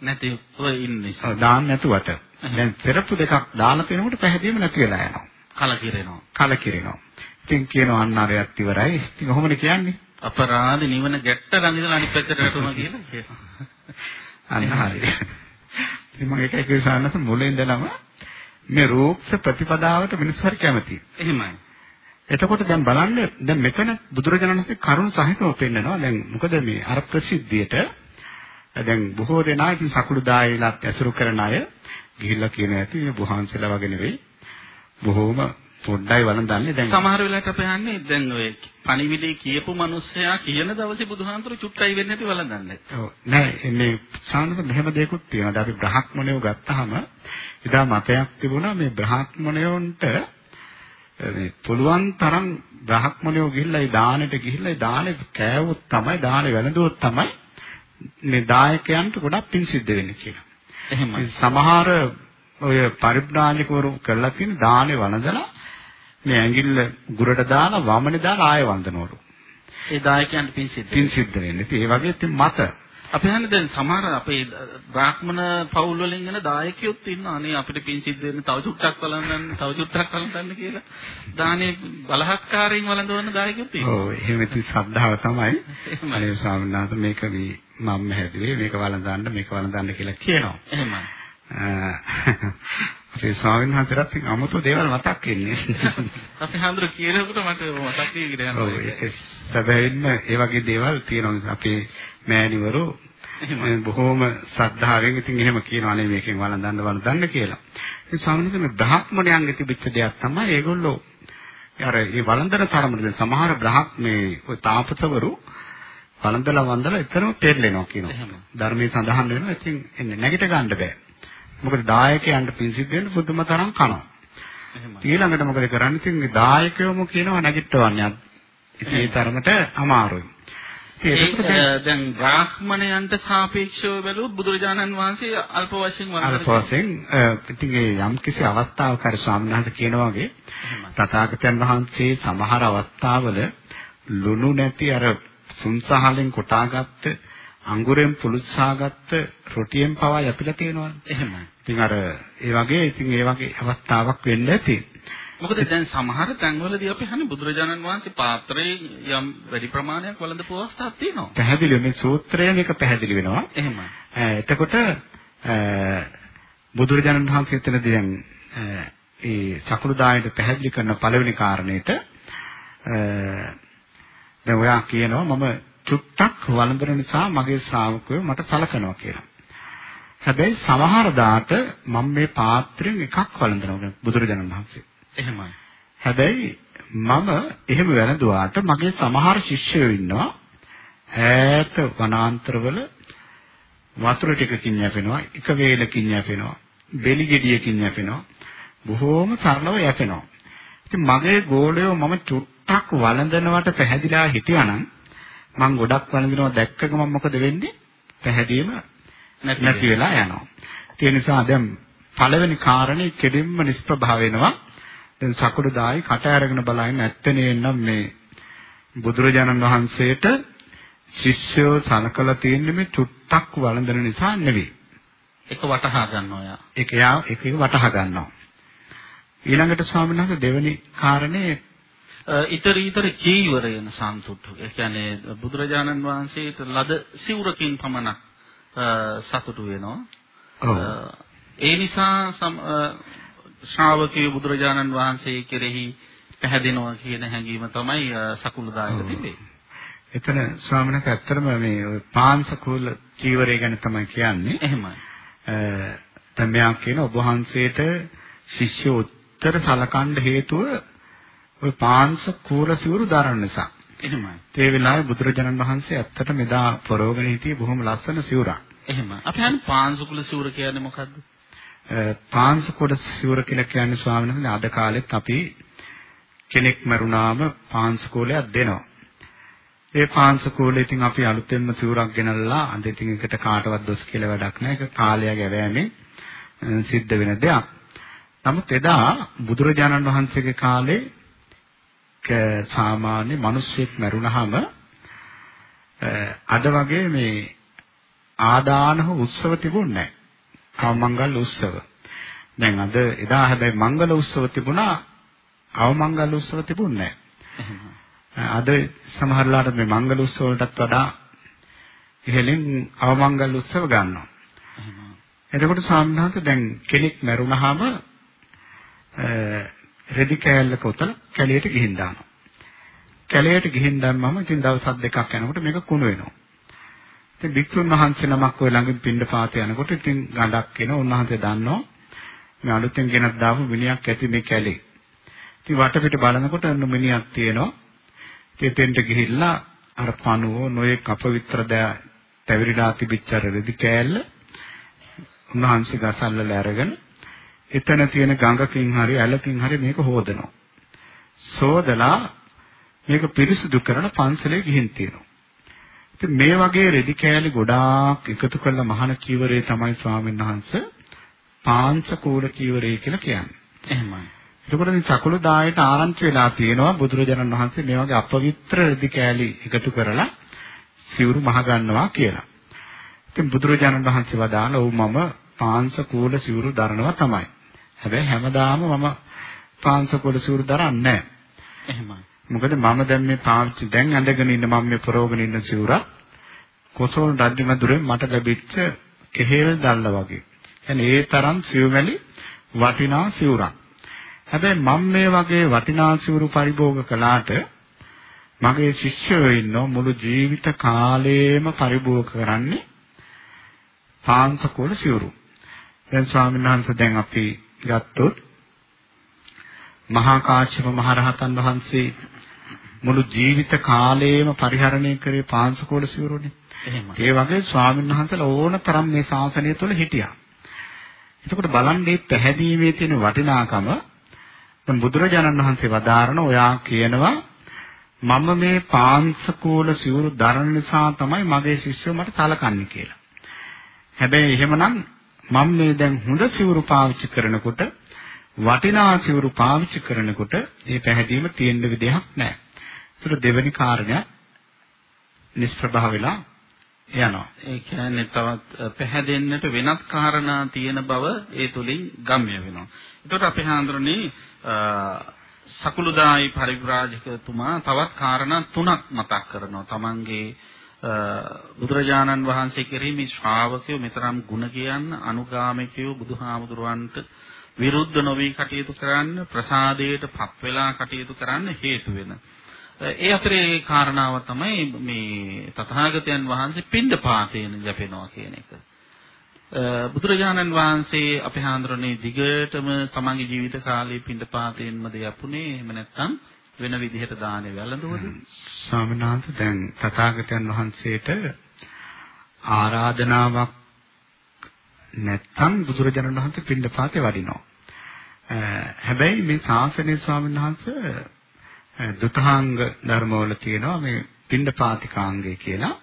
නැතිව ඉන්නේ. දාන්න නැතුවට. දැන් සෙරප්පු දෙකක් දාලා තිනකොට පැහැදීම නැති වෙලා යනවා. කලකිරෙනවා. කලකිරෙනවා. ඉතින් කියනවා අන්න අරයත් ඉවරයි. ඉතින් කොහොමද කියන්නේ? අපරාධ නිවන ගැට්ට රඳිලා අනිත් පැත්තට වැටුණා කියලා කියනවා. අන්න හරියි. ඉතින් මම ඒකයි කියසන්නත් මුලින් ඉඳලම මේ රූපස ප්‍රතිපදාවට මිනිස්සු හරි කැමතියි. එහෙමයි. එතකොට දැන් බලන්න දැන් මෙතන බුදුරජාණන් වහන්සේ කරුණ සහිතව පෙන්නනවා. දැන් මොකද මේ අර ප්‍රසිද්ධියට දැන් බොහෝ දෙනා ඉතින් සකුළු දායලත් ඇසුරු කරන අය ගිහිල්ලා කියන ඇති මේ බුහන්සලා වගේ නෙවෙයි. බොහෝම පොඩ්ඩයි වළඳන්නේ දැන් සමහර වෙලාවට අපි අහන්නේ දැන් ඔය පණිවිඩේ කියපු මිනිස්සයා කියන දවසේ බුදුහාමුදුරු චුට්ටයි වෙන්නේ නැති වළඳන්නේ. ඔව් නෑ මේ සානක මෙහෙම දෙයක්ත් තියෙනවා. අපි බ්‍රහ්මණයෝ ගත්තාම එදා මතයක් තිබුණා මේ බ්‍රහ්මණයොන්ට මේ පුළුවන් තරම් බ්‍රහ්මණයෝ ගිහිල්ලා ඒ දානෙට ගිහිල්ලා ඒ දානෙ කෑවොත් තමයි දානෙ වැළඳුවොත් තමයි මේ දායකයන්ට ගොඩක් පින් සිද්ධ වෙන්නේ කියලා. එහෙමයි. සමහර ඔය පරිබ්‍රාජකවරු කරලා තියෙන දානේ වළඳලා මේ ඇඟිල්ල ගුරට දාලා වමනේ දාලා ආය වන්දනවලු. ඒ දායකයන්ට පින් සිද්ධ පින් සිද්ධ වෙන්නේ. ඒ වගේ ඉතින් මත අපි හන්නේ දැන් සමහර අපේ බ්‍රාහ්මණ පවුල් වලින් එන දායකයොත් ඉන්නවා. අනේ අපිට පින් සිද්ධ වෙන්න තව චුට්ටක් වළඳන්න, තව චුට්ටක් වළඳන්න කියලා. දානේ බලහත්කාරයෙන් වළඳවන දායකයොත් ඉන්නවා. ඔව් එහෙම ඉතින් ශ්‍රද්ධාව තමයි. අනේ ස්වාමීන් වහන්සේ මේක මේ මම හැදුවේ මේක වළඳන්න මේක වළඳන්න කියලා කියනවා. එහෙමයි. අපේ ස්වාමීන් වහන්සේට ඉතින් අමුතු දේවල් මතක් වෙන්නේ. අපි හඳුර කියනකොට මට මතක් වෙගෙන යනවා. ඔව් ඒක සැබවින්ම ඒ වගේ දේවල් තියෙනවා. අපේ මෑණිවරු බොහෝම ශ්‍රද්ධාවෙන් ඉතින් එහෙම කියනවා නේ මේකෙන් වළඳන්න වළඳන්න කියලා. ඒ ස්වාමීන් වහන්සේ බ්‍රහ්මණයන්ගේ තිබිච්ච දෙයක් තමයි ඒගොල්ලෝ අර මේ වළඳන තරමට සමහර බ්‍රහ්ම මේ ඔය තාපසවරු වළඳලා වන්දලා එතරම් තෙරලෙනවා කියනවා. ධර්මයේ සඳහන් වෙනවා. ඉතින් එන්නේ නැගිට ගන්න බෑ. මොකද දායකයන්ට පින් සිද්ධ වෙන්න පුදුම තරම් කනවා. ඊළඟට මොකද කරන්නේ? ඉතින් දායකයෝම කියනවා නැගිටවන්නේ. ඉතින් ඒ තරමට අමාරුයි. ඒක දැන් බ්‍රාහ්මණයන්ට සාපේක්ෂව බැලුවොත් බුදුරජාණන් වහන්සේ අල්ප වශයෙන් අල්ප වශයෙන් ඉතින් යම් කිසි අවස්ථාවක හරි ස්වාමීන් කියනවා වගේ තථාගතයන් වහන්සේ සමහර අවස්ථාවල ලුණු නැති අර සුන්සහලෙන් කොටාගත්ත අඟුරෙන් පුලුස්සාගත්ත රොටියෙන් පවා යපිලා තියෙනවනේ. එහෙමයි. ඉතින් අර ඒ වගේ ඉතින් ඒ වගේ අවස්ථාවක් වෙන්න ඇති. මොකද දැන් සමහර තැන්වලදී අපි හන්නේ බුදුරජාණන් වහන්සේ පාත්‍රයේ යම් වැඩි ප්‍රමාණයක් වළඳපු අවස්ථාවක් තියෙනවා. පැහැදිලි මේ සූත්‍රයෙන් එක පැහැදිලි වෙනවා. එහෙමයි. එතකොට බුදුරජාණන් වහන්සේ එතනදී දැන් ඒ සකුළුදායට පැහැදිලි කරන පළවෙනි කාරණේට දැන් ඔයා කියනවා මම චුට්ටක් වළඳන නිසා මගේ ශ්‍රාවකයෝ මට සලකනවා කියලා. හැබැයි සමහර දාට මම මේ පාත්‍රයෙන් එකක් වළඳනවා බුදුරජාණන් වහන්සේ. එහෙමයි. හැබැයි මම එහෙම වැළඳුවාට මගේ සමහර ශිෂ්‍යයෝ ඉන්නවා ඈත වනාන්තරවල වතුර ටිකකින් යැපෙනවා එක වේලකින් යැපෙනවා බෙලි ගෙඩියකින් යැපෙනවා බොහෝම සරලව යැපෙනවා. ඉතින් මගේ ගෝලයෝ මම චුට්ටක් වළඳනවට පැහැදිලා හිටියානම් මම ගොඩක් වළඳනවා දැක්ක ගමන් මොකද වෙන්නේ? පැහැදීම නැති වෙලා යනවා. ඒ නිසා දැන් පළවෙනි කාරණේ කෙලින්ම නිෂ්ප්‍රභා වෙනවා. දැන් සකුඩු දායි කට අරගෙන බලන්න ඇත්තනේ නම් මේ බුදුරජාණන් වහන්සේට ශිෂ්‍යෝ සනකලා තියෙන්නේ මේ චුට්ටක් වළඳන නිසා නෙවෙයි. ඒක වටහා ගන්නවා යා. ඒක යා ඒක වටහා ගන්නවා. ඊළඟට ස්වාමීන් වහන්සේ දෙවෙනි කාරණේ ඊතර ඊතර චීවරයන සන්තුට්ඨ. ඒ කියන්නේ බුදුරජාණන් වහන්සේට ලද සිවුරකින් පමණක් සතුටු වෙනවා. ඒ නිසා ශ්‍රාවකයෝ බුදුරජාණන් වහන්සේ කෙරෙහි පැහැදෙනවා කියන හැඟීම තමයි සකුළුදායක තිබේ. එතන ස්වාමීන් වහන්සේ ඇත්තටම මේ පාංශකූල චීවරය ගැන තමයි කියන්නේ. එහෙමයි. දැන් මෙයා කියන ඔබ වහන්සේට ශිෂ්‍ය උත්තර සලකන්න හේතුව ওই පාංශ කූල සිවුරු දරන නිසා. එහෙමයි. ඒ වෙලාවේ බුදුරජාණන් වහන්සේ ඇත්තට මෙදා පරෝගණ හිටියේ බොහොම ලස්සන සිවුරක්. එහෙම. අපි හන්නේ පාංශ කුල සිවුර කියන්නේ මොකද්ද? පාංශ කුල සිවුර කියලා කියන්නේ ස්වාමීන් වහන්සේ අද කාලෙත් අපි කෙනෙක් මරුණාම පාංශ කුලයක් දෙනවා. ඒ පාංශ කුලේ ඉතින් අපි අලුතෙන්ම සිවුරක් ගෙනල්ලා අද ඉතින් එකට කාටවත් දොස් කියලා වැඩක් නැහැ. ඒක කාලය ගැවෑමෙන් සිද්ධ වෙන දෙයක්. නමුත් එදා බුදුරජාණන් වහන්සේගේ කාලේ සාමාන්‍ය මිනිස්සෙක් මැරුණාම අද වගේ මේ ආදානහ උත්සව තිබුණේ නැහැ. අවමංගල උත්සව. දැන් අද එදා හැබැයි මංගල උත්සව තිබුණා අවමංගල උත්සව තිබුණේ. අද සමහරලාට මේ මංගල උත්සව වලටත් වඩා ඉහළින් අවමංගල උත්සව ගන්නවා. එතකොට සාමාන්‍යයෙන් දැන් කෙනෙක් මැරුණාම රෙදි කෑල්ලක උතල කැලියට ගිහින් දානවා. කැලයට ගිහින් දැම්මම ඉතින් දවස් දෙකක් යනකොට මේක කුණු වෙනවා. ඉතින් භික්ෂුන් වහන්සේ නමක් ඔය ළඟින් පින්ඩ පාත යනකොට ඉතින් ගඳක් එන උන්වහන්සේ දන්නවා මේ අලුතෙන් ගෙනත් දාපු විනයක් ඇති මේ කැලේ. ඉතින් වටපිට බලනකොට අන්න මිනිහක් තියෙනවා. ඉතින් ගිහිල්ලා අර පණුව නොයේ අපවිත්‍ර තැවිරිලා තිබිච්ච රෙදි කෑල්ල උන්වහන්සේ ගසල්ලලා අරගෙන එතන තියෙන ගඟකින් හරි ඇලකින් හරි මේක හොදනවා. සෝදලා මේක පිරිසිදු කරන පන්සලේ ගිහින් තියෙනවා. ඉතින් මේ වගේ රෙදි කෑලි ගොඩාක් එකතු කරලා මහාන චීවරේ තමයි ස්වාමීන් වහන්සේ පාංශකූල චීවරේ කියලා කියන්නේ. එහෙමයි. එතකොට මේ චකුළු දායට ආරංචි වෙලා තියෙනවා බුදුරජාණන් වහන්සේ මේ වගේ අපවිත්‍ර රෙදි කෑලි එකතු කරලා සිවුරු මහ ගන්නවා කියලා. ඉතින් බුදුරජාණන් වහන්සේ වදාළ "ඔව් මම පාංශකූල සිවුරු දරනවා තමයි." හැබැයි හැමදාම මම පාංශකූල සිවුරු දරන්නේ නැහැ. එහෙමයි. මොකද මම දැන් මේ පාවිච්චි දැන් ඇඳගෙන ඉන්න මම මේ පරෝගෙන ඉන්න සිවුරක් කොසල් රජ්‍යමදුරෙන් මට ලැබිච්ච කෙහෙල් දැල්ල වගේ. يعني ඒ තරම් සිව්මැලි වටිනා සිවුරක්. හැබැයි මම මේ වගේ වටිනා සිවුරු පරිභෝග කළාට මගේ ශිෂ්‍යයෝ ඉන්නෝ මුළු ජීවිත කාලයේම පරිභෝග කරන්නේ පාංශකෝල සිවුරු. දැන් ස්වාමීන් වහන්සේ දැන් අපි ගත්තොත් මහා කාශ්‍යප මහරහතන් වහන්සේ මුළු ජීවිත කාලයේම පරිහරණය කරේ පාංශකෝල සිවුරුනේ. එහෙමයි. ඒ වගේ ස්වාමීන් වහන්සේලා ඕන තරම් මේ ශාසනය තුළ හිටියා. එතකොට බලන්නේ පැහැදීමේ තියෙන වටිනාකම දැන් බුදුරජාණන් වහන්සේ වදාරන ඔයා කියනවා මම මේ පාංශකෝල සිවුරු දරන නිසා තමයි මගේ ශිෂ්‍යෝ මට සලකන්නේ කියලා. හැබැයි එහෙමනම් මම මේ දැන් හොඳ සිවුරු පාවිච්චි කරනකොට වටිනා සිවුරු පාවිච්චි කරනකොට මේ පැහැදීම තියෙන්න විදිහක් නැහැ. ඒතර දෙවෙනි කාරණය නිෂ්ප්‍රභා වෙලා යනවා. ඒ කියන්නේ තවත් පැහැදෙන්නට වෙනත් කාරණා තියෙන බව ඒ තුලින් ගම්ම්‍ය වෙනවා. ඒකට අපේ හාමුදුරනේ සකුළුදායි පරිබ්‍රාජකතුමා තවත් කාරණා තුනක් මතක් කරනවා. තමන්ගේ බුදුරජාණන් වහන්සේ කෙරෙහි මේ ශ්‍රාවකයෝ මෙතරම් ಗುಣ කියන්න අනුගාමිකයෝ බුදුහාමුදුරන්ට විරුද්ධ නොවි කටයුතු කරන්න ප්‍රසාදයට පත් වෙලා කටයුතු කරන්න හේතු වෙන. ඒ අතරේ කාරණාව තමයි මේ තථාගතයන් වහන්සේ පින්ඩපාතේන ජපෙනවා කියන එක. බුදුරජාණන් වහන්සේ අපේ හාමුදුරනේ දිගටම තමන්ගේ ජීවිත කාලේ පින්ඩපාතයෙන්ම දෙයපුනේ එහෙම නැත්නම් වෙන විදිහට දානේ වැළඳුවද? ස්වාමීන් වහන්සේ දැන් තථාගතයන් වහන්සේට ආරාධනාවක් නැත්තම් බුදුරජාණන් වහන්සේ පින්ඩපාතේ වඩිනවා. හැබැයි මේ ශාසනයේ ස්වාමීන් වහන්සේ දුතාංග ධර්මවල තියෙනවා මේ පින්ඩපාතිකාංගය කියලා.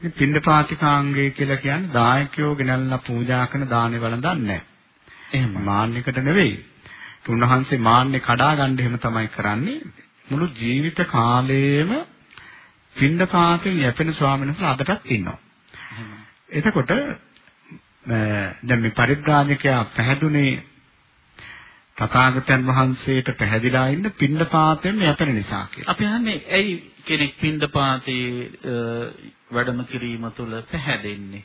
මේ පින්ඩපාතිකාංගය කියලා කියන්නේ දායකයෝ ගෙනල්ලා පූජා කරන දානේ වළඳන්නේ නැහැ. එහෙම මාන්නයකට නෙවෙයි. උන්වහන්සේ මාන්නේ කඩා ගන්න එහෙම තමයි කරන්නේ. මුළු ජීවිත කාලයේම පින්ඩපාතෙන් යැපෙන ස්වාමීන් වහන්සේ අදටත් ඉන්නවා. එතකොට දැන් මේ පරිබ්‍රාජකයා පැහැදුනේ තථාගතයන් වහන්සේට පැහැදිලා ඉන්න පින්ඩපාතයෙන් යැපෙන නිසා කියලා. අපි අහන්නේ ඇයි කෙනෙක් පින්ඩපාතේ වැඩම කිරීම තුළ පැහැදෙන්නේ?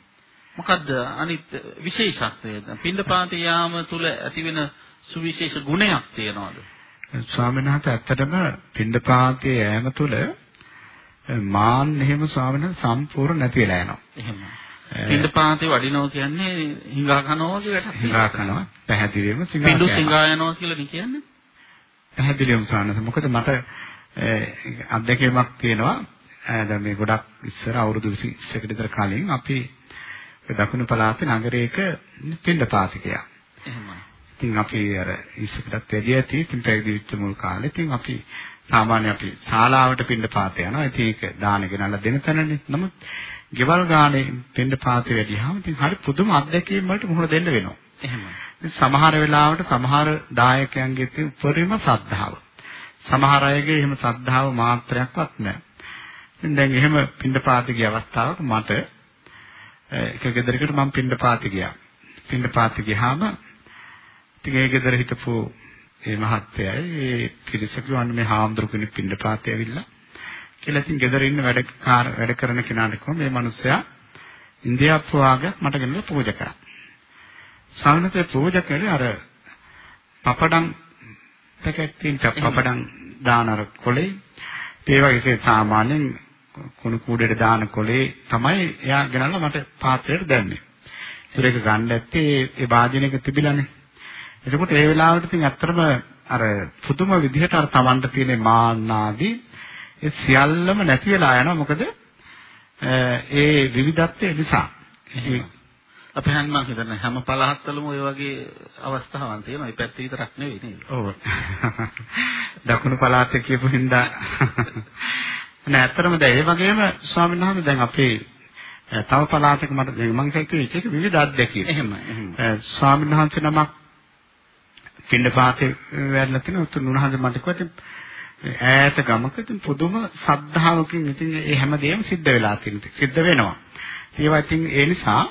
මොකද්ද අනිත් විශේෂත්වය? පින්ඩපාතේ යාම තුළ ඇතිවෙන සුවිශේෂ ගුණයක් තියනවාද? ස්වාමීන් වහන්සේ ඇත්තටම පින්ඩපාතේ යෑම තුළ මාන් එහෙම ස්වාමීන් වහන්සේ සම්පූර්ණ නැති වෙලා යනවා. එහෙමයි. පින්ඩපාතේ වඩිනවා කියන්නේ හිඟා කනවා වැඩක්. හිඟා කනවා. පැහැදිලිවම සිඟා. පින්ඩු සිඟා යනවා කියලා නේ කියන්නේ. පැහැදිලිවම ස්වාමීන් මොකද මට අත්දැකීමක් තියෙනවා. දැන් මේ ගොඩක් ඉස්සර අවුරුදු 20කට විතර කලින් අපි දකුණු පළාතේ නගරයක පින්ඩපාතිකයක්. එහෙමයි. ඉතින් අපි අර ඉස්සකටත් වැඩි ඇති ඉතින් පැවිදි වෙච්ච මුල් කාලේ ඉතින් අපි සාමාන්‍ය අපි ශාලාවට පින්න පාත යනවා. ඉතින් ඒක දාන ගෙනල්ලා දෙන තැනනේ. නමුත් ගෙවල් ගානේ පින්න පාතේ වැඩිහම ඉතින් හරි පුදුම අත්දැකීම් වලට මුහුණ දෙන්න වෙනවා. එහෙමයි. සමහර වෙලාවට සමහර දායකයන්ගේ තියෙන උපරිම ශ්‍රද්ධාව. සමහර අයගේ එහෙම ශ්‍රද්ධාව මාත්‍රයක්වත් නැහැ. ඉතින් දැන් එහෙම පින්න පාතේ ගිය අවස්ථාවක මට එක ගෙදරකට මම පින්න පාතේ ගියා. පින්න පාතේ ගියාම ඉතින් ඒ ගෙදර හිටපු ඒ මහත්තයයි ඒ පිරිස කිව්වන්නේ මේ හාමුදුරු කෙනෙක් පින්නපාතේ ඇවිල්ලා කියලා ඉතින් ගෙදර ඉන්න වැඩ වැඩ කරන කෙනාට කිව්වා මේ මිනිස්සයා ඉන්දියාප්පු ආගයක් මට ගෙනල්ලා පූජා කරා. සාමාන්‍යයෙන් පූජා කරේ අර පපඩම් පැකට් තියෙන පපඩම් දාන අර කොලේ ඒ වගේ සාමාන්‍යයෙන් කුණු කූඩේට දාන කොලේ තමයි එයා ගෙනල්ලා මට පාත්‍රයට දැම්මේ. ඒක ගන්න ඇත්තේ ඒ වාදනයක තිබිලානේ. එතකොට ඒ වෙලාවට ඉතින් ඇත්තටම අර පුදුම විදිහට අර Tamanට තියෙන මාන්නාදී ඒ සියල්ලම නැති වෙලා යනවා මොකද ඒ විවිධත්වය නිසා. අපි හන් මම හිතන්නේ හැම පළාත්වලම ওই වගේ අවස්ථාවන් තියෙනවා. ඒ පැත්ත විතරක් නෙවෙයි නේද? ඔව්. දකුණු පළාතේ කියපු හින්දා නෑ ඇත්තටම දැන් ඒ වගේම ස්වාමීන් වහන්සේ දැන් අපේ තව පළාතක මට මම හිතුවේ ඒක විවිධ අත්දැකීම්. එහෙම එහෙම. ස්වාමීන් වහන්සේ නමක් පින්නපාතේ වැඩලා තින උතුම් උන්වහන්සේ මට කිව්වා ඈත ගමක ඉතින් පුදුම සද්ධාවකින් ඉතින් ඒ හැමදේම සිද්ධ වෙලා තියෙනවා. සිද්ධ වෙනවා. ඒවා ඉතින් ඒ නිසා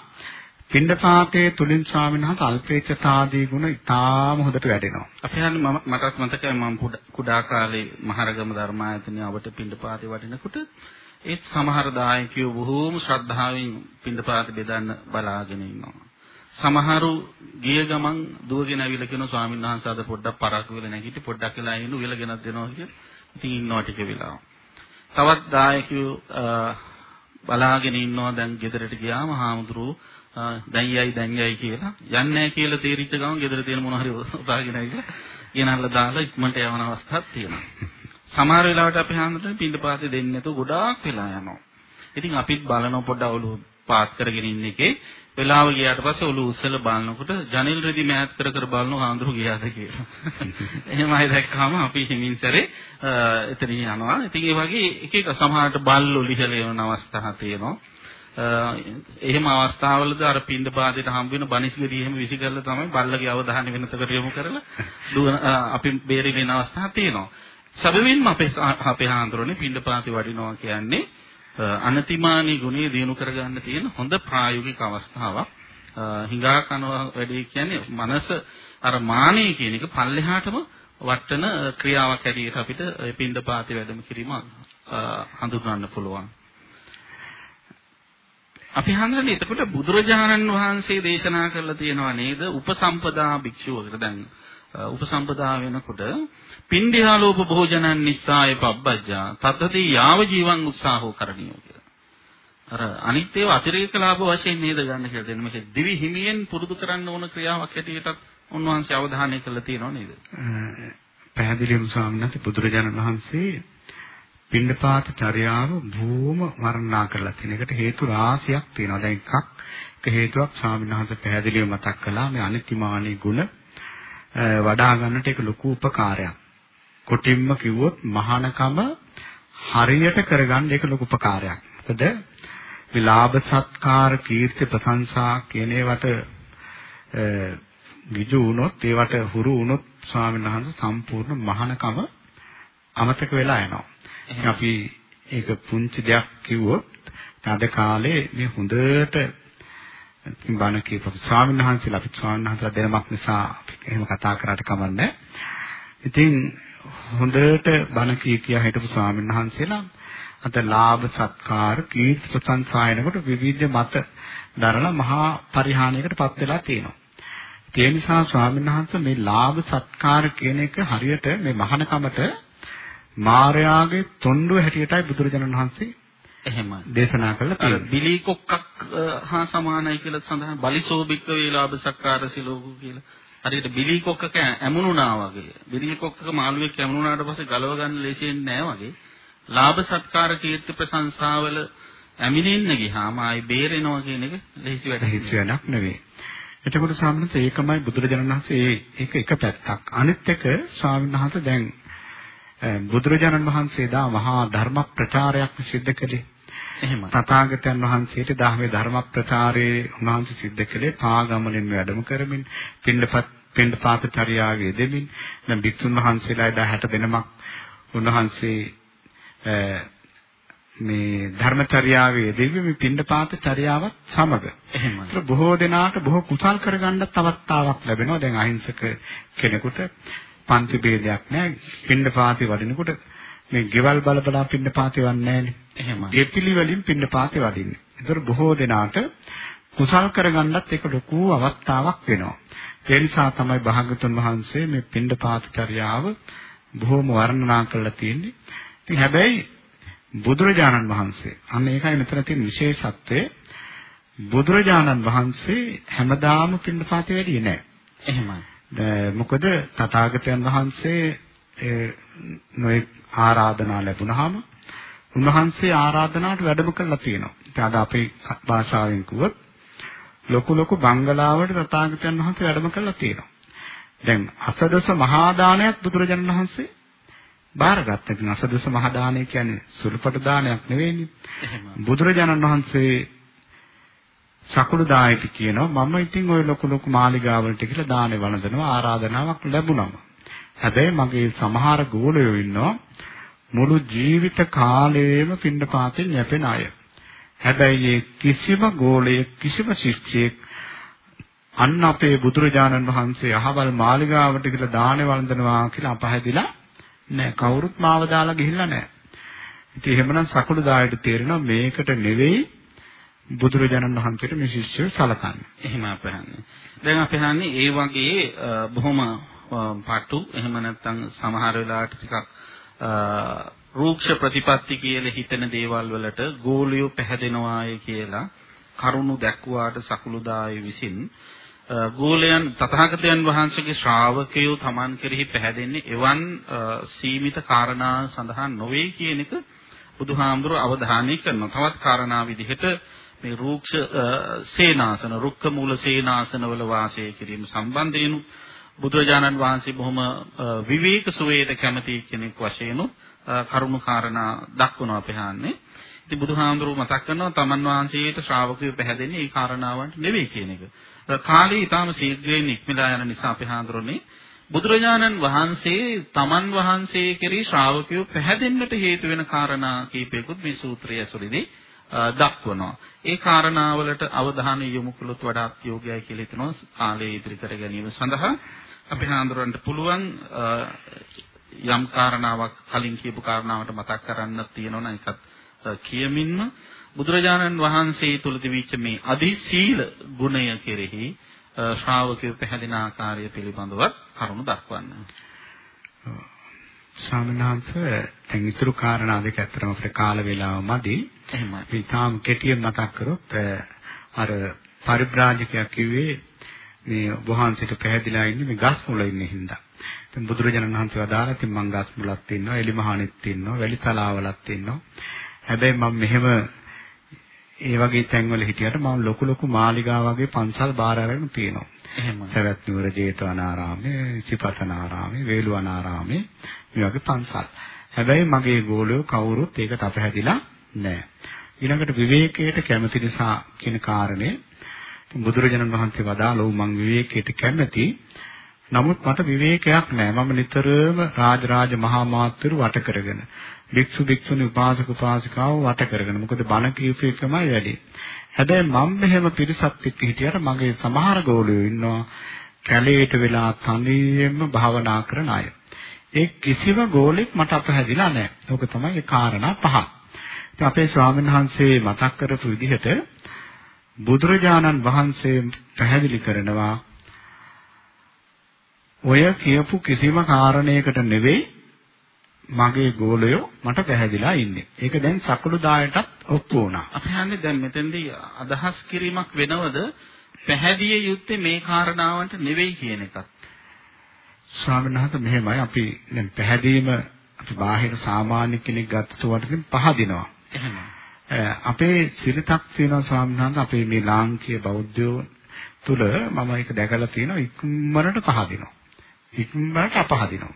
පින්ඩපාතයේ තුලින් ස්වාමීන් වහන්සේ අල්පේච්ඡතාදී ගුණ ඉතාම හොඳට වැඩෙනවා. අපි හන්නේ මම මටත් මතකයි මම කුඩා කාලේ මහරගම ධර්මායතනයේ අවට පින්ඩපාතේ වඩිනකොට ඒත් සමහර දායකයෝ බොහෝම ශ්‍රද්ධාවෙන් පින්ඩපාත බෙදන්න බලාගෙන ඉන්නවා. සමහරු ගිය ගමන් දුවගෙන ඇවිල්ලා කියන ස්වාමීන් වහන්සේ අද පොඩ්ඩක් පරක් වෙලා නැගිටි පොඩ්ඩක් වෙලා ඉන්න විලගෙනක් දෙනවා කියලා. ඉතින් ඉන්නවා ටික වෙලා. තවත් දායකයෝ බලාගෙන ඉන්නවා දැන් ගෙදරට ගියාම හාමුදුරුවෝ දැන් යයි දැන් යයි කියලා යන්නේ නැහැ කියලා තීරිච්ච ගමන් ගෙදර තියෙන මොන හරි උපාගෙන ඇවිල්ලා ගෙනල්ලා දාලා ඉක්මනට යවන අවස්ථාවක් තියෙනවා. සමහර වෙලාවට අපි හාමුදුරනේ පින්දපාතේ දෙන්නේ නැතුව ගොඩාක් වෙලා යනවා. ඉතින් අපිත් බලන පොඩ ඔළුව පාත් කරගෙන ඉන්න එකේ වෙලාව ගියාට පස්සේ ඔළුව උස්සලා බලනකොට ජනෙල් රෙදි මෑත් කර කර බලන හාමුදුරු ගියාද කියලා. එහෙමයි දැක්කම අපි හිමින් සැරේ එතනින් යනවා. ඉතින් ඒ වගේ එක එක සමහරට බල්ලෝ ලිහල යන අවස්ථා තියෙනවා. එහෙම අවස්ථාවලදී අර පින්ඳ පාදයට හම්බ වෙන බනිස්ගිරිය එහෙම විසි කරලා තමයි බල්ලගේ අවධානය වෙනතකට යොමු කරලා දුවන අපි බේරි වෙන අවස්ථා තියෙනවා. සැබවින්ම අපේ අපේ ආන්දරනේ පින්ඳ පාති වඩිනවා කියන්නේ අනතිමානී ගුණය දිනු කරගන්න තියෙන හොඳ ප්‍රායෝගික අවස්ථාවක්. හිඟා කනවා වැඩි කියන්නේ මනස අර මානෙ කියන එක පල්ලෙහාටම වටන ක්‍රියාවක් ඇටියට අපිට පින්ඳ පාති වැඩම කිරීම හඳුන්වන්න පුළුවන්. අපි හඳුනන්නේ එතකොට බුදුරජාණන් වහන්සේ දේශනා කරලා තියෙනවා නේද උපසම්පදා භික්ෂුවකට දැන් උපසම්පදා වෙනකොට පින්ඩිහාලෝප භෝජනං නිස්සාය පබ්බජ්ජා තතති යාව ජීවං උත්සාහෝ කරණියෝ කියලා. අර අනිත් ඒවා අතිරේක ලාභ වශයෙන් නේද ගන්න කියලා දෙන්න මේක දිවි හිමියෙන් පුරුදු කරන්න ඕන ක්‍රියාවක් හැටියටත් උන්වහන්සේ අවධානය කළා තියෙනව නේද? පැහැදිලිවම ස්වාමීන් වහන්සේ බුදුරජාණන් වහන්සේ පින්නපාත චර්යාව භූම වර්ණනා කරලා තියෙන එකට හේතු රාශියක් තියෙනවා. දැන් එකක් එක හේතුවක් ස්වාමීන් වහන්සේ පැහැදිලිව මතක් කළා මේ අනිත්‍යමානී ගුණ වඩා ගන්නට ඒක ලොකු උපකාරයක්. කොටින්ම කිව්වොත් මහානකම හරියට කරගන්න ඒක ලොකු උපකාරයක්. මොකද මේ ලාභ සත්කාර කීර්ති ප්‍රශංසා කියන ඒවට විජු වුණොත් ඒවට හුරු වුණොත් ස්වාමීන් වහන්සේ සම්පූර්ණ මහානකම අමතක වෙලා යනවා. අපි ඒක පුංචි දෙයක් කිව්වොත් අද කාලේ මේ හොඳට බණ කියපු ස්වාමීන් වහන්සේලා අපි ස්වාමීන් වහන්සේලා දෙනමක් නිසා අපි එහෙම කතා කරාට කමන්නේ. ඉතින් හොඳට බණ කී කියා හිටපු ස්වාමීන් වහන්සේලා අද ලාභ සත්කාර කීර්ති ප්‍රශංසායනකට විවිධ මත දරලා මහා පරිහානියකට පත් වෙලා තියෙනවා. ඒ නිසා ස්වාමීන් වහන්සේ මේ ලාභ සත්කාර කියන එක හරියට මේ මහානකමට මාර්යාගේ තොණ්ඩුව හැටියටයි බුදුරජාණන් වහන්සේ එහෙම දේශනා කළා තියෙනවා. බිලි කොක්කක් හා සමානයි කියලා සඳහන් බලිසෝබික්ක වේලාභ සක්කාර සිලෝකු කියලා. හරියට බිලි කොක්කක ඇමුණුනා වගේ. බිලි කොක්කක මාළුවෙක් ඇමුණුනාට පස්සේ ගලව ගන්න ලේසියෙන් නෑ වගේ. ලාභ සත්කාර කීර්ති ප්‍රශංසාවල ඇමිනෙන්න ගියාම ආයි බේරෙනවා කියන එක ලේසි වැඩක් වැඩක් නෙවෙයි. එතකොට සාමාන්‍යයෙන් ඒකමයි බුදුරජාණන් වහන්සේ ඒක එක පැත්තක්. අනිත් එක වහන්සේ දැන් බුදුරජාණන් වහන්සේ දා මහා ධර්ම ප්‍රචාරයක් සිද්ධ කළේ. එහෙම. තථාගතයන් වහන්සේට ධර්මයේ ධර්ම ප්‍රචාරයේ උන්වහන්සේ සිද්ධ කළේ පාගමනින් වැඩම කරමින් පින්ඩපත් පින්ඩපාත චර්යාවේ දෙමින් දැන් භික්ෂුන් වහන්සේලා 60 දෙනමක් උන්වහන්සේ මේ ධර්මචර්යාවේ දෙවි මේ පින්ඩපාත චර්යාවත් සමග. එහෙමයි. ඒත් බොහෝ දෙනාට බොහෝ කුසල් කරගන්න තවත්තාවක් ලැබෙනවා. දැන් අහිංසක කෙනෙකුට පන්ති ભેදයක් නැහැ. පින්න පාති වඩිනකොට මේ ගෙවල් බල බලා පින්න පාති වන්නේ නැහනේ. එහෙමයි. ගෙපිලි වලින් පින්න පාති වඩින්නේ. ඒතර බොහෝ දෙනාට කුසල් කරගන්නත් ඒක ලොකු අවස්ථාවක් වෙනවා. ඒ නිසා තමයි භාගතුන් වහන්සේ මේ පින්න පාතිචර්යාව බොහෝම වර්ණනා කරලා තියෙන්නේ. ඉතින් හැබැයි බුදුරජාණන් වහන්සේ අන්න ඒකයි මෙතන තියෙන විශේෂත්වය බුදුරජාණන් වහන්සේ හැමදාම පින්න පාති වැඩියේ නැහැ. එහෙමයි. මොකද තථාගතයන් වහන්සේ නොඑක් ආරාධනා ලැබුණාම උන්වහන්සේ ආරාධනාවට වැඩම කළා තියෙනවා. ඉතින් අද අපේ භාෂාවෙන් කිව්වොත් ලොකු ලොකු බංගලාවට තථාගතයන් වහන්සේ වැඩම කළා තියෙනවා. දැන් අසදස මහා දානයක් බුදුරජාණන් වහන්සේ බාරගත්තා. ඉතින් අසදස මහා දානය කියන්නේ සුළුපටු දානයක් නෙවෙයිනේ. බුදුරජාණන් වහන්සේ සකුළු දායට කියනවා මම ඉතින් ওই ලොකු ලොකු මාලිගාවලට ගිහලා දානේ වළඳනවා ආරාධනාවක් ලැබුණම. හැබැයි මගේ සමහර ගෝලයෝ ඉන්නවා මුළු ජීවිත කාලයේම පින්නපාතෙන් යැපෙන අය. හැබැයි කිසිම ගෝලයේ කිසිම ශිෂ්‍යයෙක් අන්න අපේ බුදුරජාණන් වහන්සේ අහවල් මාලිගාවට ගිහලා දානේ වළඳනවා කියලා අපහැදිලා නෑ කවුරුත් මාව දාලා ගිහිල්ලා නෑ. ඉතින් එහෙමනම් සකුළු දායට තේරෙනවා මේකට නෙවෙයි බුදුරජාණන් වහන්සේට මේ ශිෂ්‍යය සලකන්නේ. එහෙම අපහන්නේ. දැන් අපි හන්නේ ඒ වගේ බොහොම පාටු එහෙම නැත්නම් සමහර වෙලාවට ටිකක් රූක්ෂ ප්‍රතිපත්ති කියලා හිතෙන දේවල් වලට ගෝලියෝ පැහැදෙනවාය කියලා කරුණු දැක්ුවාට සකුළුදාය විසින් ගෝලයන් තථාගතයන් වහන්සේගේ ශ්‍රාවකයෝ Taman කෙරෙහි පැහැදෙන්නේ එවන් සීමිත කාරණා සඳහන් නොවේ කියන එක බුදුහාමුදුරුව අවධානය කරනවා. තවත් කාරණා විදිහට මේ රූක්ෂ සේනාසන රුක්ක මූල සේනාසනවල වාසය කිරීම සම්බන්ධයෙන් බුදුරජාණන් වහන්සේ බොහොම විවේක සුවේට කැමති කෙනෙක් වශයෙන් කරුණු කාරණා දක්වනවා අපහාන්නේ. ඉතින් බුදුහාමුදුරුවෝ මතක් කරනවා තමන් වහන්සේට ශ්‍රාවකයෝ පැහැදෙන්නේ මේ කාරණාවන්ට නෙවෙයි කියන එක. කාලේ ඊටාම ශීඝ්‍රයෙන් ඉක්මලා යන නිසා අපහාඳුරන්නේ බුදුරජාණන් වහන්සේ තමන් වහන්සේ කෙරෙහි ශ්‍රාවකයෝ පැහැදෙන්නට හේතු වෙන කාරණා කීපයකුත් මේ සූත්‍රය ඇසුරේදී දක්වනවා. ඒ කාරණාවලට අවධානය යොමු කළොත් වඩාත් යෝග්‍යයි කියලා හිතනවා කාලය ඉදිරි කර ගැනීම සඳහා අපි හාඳුරන්න පුළුවන් යම් කාරණාවක් කලින් කියපු කාරණාවට මතක් කරන්න තියෙනවා නම් ඒකත් කියමින්ම බුදුරජාණන් වහන්සේ තුල තිබිච්ච මේ අදි සීල ගුණය කෙරෙහි ශ්‍රාවකයෝ පැහැදින ආකාරය පිළිබඳව කරුණු දක්වන්න. ස්වාමීන් වහන්සේ දැන් ඉතුරු කාරණා දෙක අතරම අපේ කාල වේලාව මදි. එහෙමයි. අපි තාම කෙටියෙන් මතක් කරොත් අර පරිබ්‍රාජකයා කිව්වේ මේ වහන්සිට පැහැදිලා ඉන්නේ මේ ගස් මුල ඉන්නේ හින්දා. ඉතින් බුදුරජාණන් වහන්සේ වදාළා ඉතින් මං ගස් මුලක් ඉන්නවා, එලිමහනෙත් ඉන්නවා, වැලි තලාවලත් ඉන්නවා. හැබැයි මම මෙහෙම ඒ වගේ තැන්වල හිටියට මම ලොකු ලොකු මාලිගා වගේ පන්සල් බාර අරගෙන තියෙනවා. එහෙම. සවැත් නුවර ජේතවනාරාමේ, සිපතනාරාමේ, වේළුවනාරාමේ මේ වගේ පන්සල්. හැබැයි මගේ ගෝලයෝ කවුරුත් ඒකට අපහැදිලා නැහැ. ඊළඟට විවේකයට කැමති නිසා කියන කාරණේ බුදුරජාණන් වහන්සේ වදාළෝ මං විවේකයට කැමති. නමුත් මට විවේකයක් නැහැ. මම නිතරම රාජරාජ මහා මාත්‍යරු වට කරගෙන භික්ෂු භික්ෂුණී උපාසක උපාසිකාව වට කරගෙන මොකද බණ කියූප එකමයි වැඩි. හැබැයි මම මෙහෙම පිරිසක් එක්ක හිටියට මගේ සමහර ගෝලියෝ ඉන්නවා කැලේට වෙලා තනියෙන්ම භාවනා කරන අය. ඒ කිසිම ගෝලෙක් මට අපහැදිලා නැහැ. ඕක තමයි ඒ කාරණා පහ. අපේ ස්වාමීන් වහන්සේ මතක් කරපු විදිහට බුදුරජාණන් වහන්සේ පැහැදිලි කරනවා ඔය කියපු කිසිම කාරණයකට නෙවෙයි මගේ ගෝලයෝ මට පැහැදිලා ඉන්නේ. ඒක දැන් සකුළු දායටත් ඔප්පු වුණා. අපි හන්නේ දැන් මෙතෙන්දී අදහස් කිරීමක් වෙනවද පැහැදිය යුත්තේ මේ කාරණාවන්ට නෙවෙයි කියන එකත්. ස්වාමීන් වහන්සේ මෙහෙමයි අපි දැන් පැහැදීම අපි බාහිර සාමාන්‍ය කෙනෙක් ගත්තට වටින් පහදිනවා. අපේ සිරිතක් තියෙනවා ස්වාමීන් වහන්සේ අපේ මේ ලාංකීය බෞද්ධයෝ තුල මම ඒක දැකලා තියෙනවා ඉක්මනට පහදිනවා. ඉක්මනට අපහදිනවා.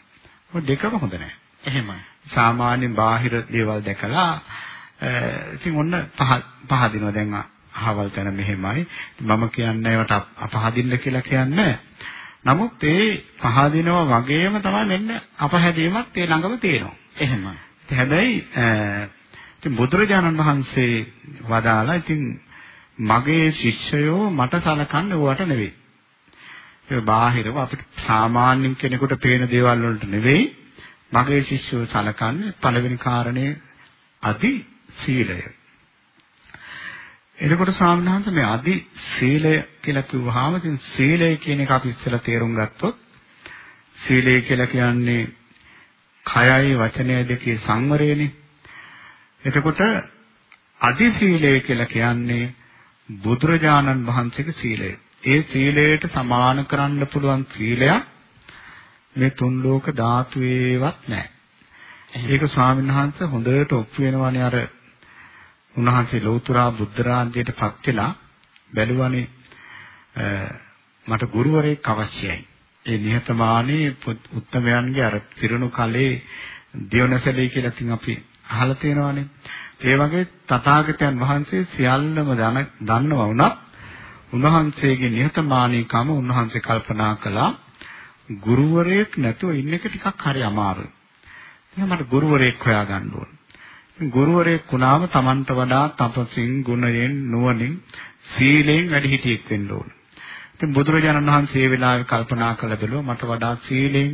ඔය දෙකම හොඳ නැහැ. එහෙමයි. සාමාන්‍ය බාහිර දේවල් දැකලා ඉතින් ඔන්න පහ පහදිනවා දැන් අහවල් තැන මෙහෙමයි. මම කියන්නේ ඒවට අපහදින්න කියලා කියන්නේ නමුත් ඒ පහදිනවා වගේම තමයි මෙන්න අපහැදීමත් ඒ ළඟම තියෙනවා. එහෙමයි. හැබැයි ඉතින් බුදුරජාණන් වහන්සේ වදාලා ඉතින් මගේ ශිෂ්‍යයෝ මට සලකන්නේ ඕවට නෙවෙයි. ඒ බාහිරව අපිට සාමාන්‍ය කෙනෙකුට පේන දේවල් වලට නෙවෙයි මගේ ශිෂ්‍යෝ සලකන්නේ පළවෙනි කාරණේ අදි සීලය. එතකොට සාමණේරයන්ට මේ අදි සීලය කියලා කිව්වහම ඉතින් සීලය කියන එක අපි ඉස්සෙල්ලා තේරුම් ගත්තොත් සීලය කියලා කියන්නේ කයයි වචනය දෙකේ සංවරයනේ. එතකොට අදි සීලය කියලා කියන්නේ බුදුරජාණන් වහන්සේගේ සීලය. ඒ සීලයට සමාන කරන්න පුළුවන් සීලයක් මේ තුන් ලෝක ධාතුවේවත් නැහැ. ඒක ස්වාමීන් වහන්සේ හොඳට ඔප්පු වෙනවානේ අර උන්වහන්සේ ලෞතර බුද්ධ රාජ්‍යයට පත් වෙලා බැලුවානේ මට ගුරුවරයෙක් අවශ්‍යයි. ඒ නිහතමානී උත්තමයන්ගේ අර පිරුණු කලේ දියොනසලී කියලා ඉතින් අපි අහලා තියෙනවානේ. ඒ වගේ තථාගතයන් වහන්සේ සියල්ලම දන්නවා වුණත් උන්වහන්සේගේ නිහතමානීකම උන්වහන්සේ කල්පනා කළා ගුරුවරයෙක් නැතුව ඉන්න එක ටිකක් හරි අමාරුයි. එහෙනම් මට ගුරුවරයෙක් හොයාගන්න ඕන. ගුරුවරයෙක් වුණාම Tamanට වඩා තපසින්, ගුණයෙන්, නුවණින්, සීලයෙන් වැඩි හිටියෙක් වෙන්න ඕන. ඉතින් බුදුරජාණන් වහන්සේ ඒ වෙලාවේ කල්පනා කළ බැලුවා මට වඩා සීලෙන්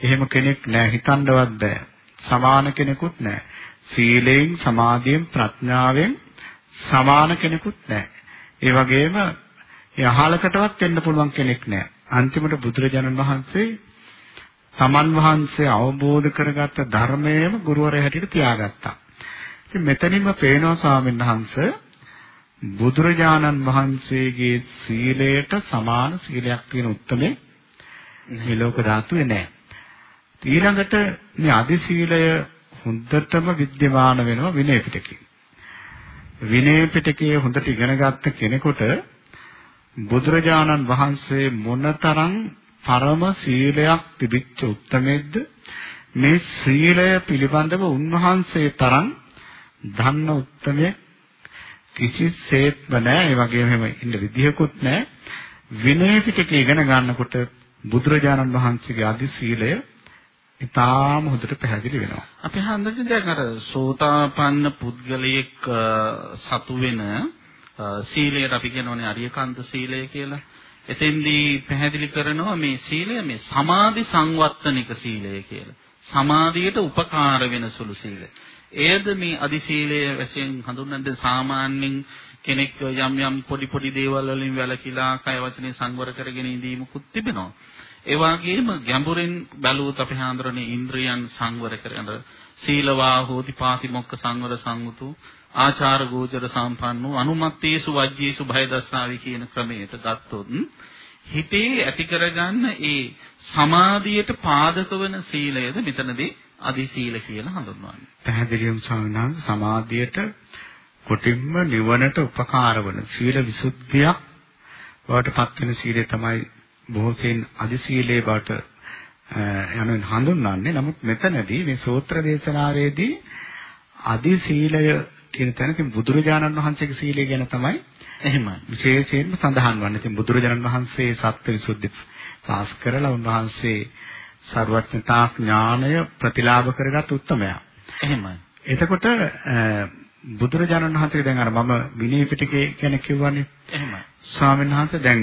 එහෙම කෙනෙක් නැහැ හිතන්නවත් බෑ. සමාන කෙනෙකුත් නැහැ. සීලෙන්, සමාධියෙන්, ප්‍රඥාවෙන් සමාන කෙනෙකුත් නැහැ. ඒ වගේම ඒ අහලකටවත් වෙන්න පුළුවන් කෙනෙක් නැහැ. අන්තිමට බුදුරජාණන් වහන්සේ තමන් වහන්සේ අවබෝධ කරගත්ත ධර්මයේම ගුරුවරයා හැටියට තියාගත්තා. ඉතින් මෙතනින්ම පේනවා ස්වාමීන් වහන්සේ බුදුරජාණන් වහන්සේගේ සීලයට සමාන සීලයක් තියෙන උත්මේ මේ ලෝක ධාතුවේ නැහැ. ඊළඟට මේ අදි සීලය හොඳටම විද්‍යමාන වෙනවා විනය පිටකේ. විනය පිටකයේ හොඳට ඉගෙනගත්ත කෙනෙකුට බුදුරජාණන් වහන්සේ මොනතරම් පරම සීලයක් තිබිච්ච උත්මෙද්ද මේ සීලය පිළිබඳව උන්වහන්සේ තරම් ධන්න උත්මයක් කිසිසේත්ම නැහැ. ඒ වගේම එහෙම ඉන්න විදිහකුත් නැහැ. විනය පිටකේ ඉගෙන ගන්නකොට බුදුරජාණන් වහන්සේගේ අදි සීලය ඉතාම හොඳට පැහැදිලි වෙනවා. අපි හන්දට දැන් අර සෝතාපන්න පුද්ගලයෙක් සතු වෙන සීලයට අපි කියනෝනේ අරියකාන්ත සීලය කියලා. එතෙන්දී පැහැදිලි කරනවා මේ සීලය මේ සමාධි සංවත්තනික සීලය කියලා. සමාධියට උපකාර වෙන සුළු සීලය. එයද මේ අදි සීලය වශයෙන් හඳුන්වන්නේ සාමාන්‍යයෙන් කෙනෙක් යම් යම් පොඩි පොඩි දේවල් වලින් වැළකීලා කය වචනේ සංවර කරගෙන ඉඳීමකුත් තිබෙනවා. ඒ වගේම ගැඹුරින් බැලුවොත් අපි හඳුරන්නේ ඉන්ද්‍රියන් සංවර කරන සීලවා හෝති පාතිමොක්ක සංවර සංවතු ආචාර ගෝචර සම්පන්නු අනුමත්තේසු වජ්ජේසු භය දස්සාවි කියන ක්‍රමයට ගත්තොත් හිතේ ඇති කරගන්න ඒ සමාධියට පාදක වන සීලයද මෙතනදී අදි සීල කියලා හඳුන්වන්නේ. පැහැදිලිවම ස්වාමීන් සමාධියට කොටින්ම නිවනට උපකාර වන සීල විසුද්ධියක් බවට පත් වෙන සීලය තමයි බොහෝ සෙයින් අදි සීලේ බවට යනුවෙන් හඳුන්වන්නේ. නමුත් මෙතනදී මේ සූත්‍ර දේශනාවේදී අදි සීලය කියන තැනක බුදුරජාණන් වහන්සේගේ සීලය ගැන තමයි එහෙම විශේෂයෙන්ම සඳහන් වන්නේ. ඉතින් බුදුරජාණන් වහන්සේ සත්‍ය විසුද්ධි පාස් කරලා උන්වහන්සේ ਸਰවඥතා ඥාණය ප්‍රතිලාභ කරගත් උත්තමයා. එහෙමයි. එතකොට බුදුරජාණන් වහන්සේ දැන් අර මම විනය පිටකේ ගැන කිව්වනේ. එහෙමයි. ස්වාමීන් වහන්සේ දැන්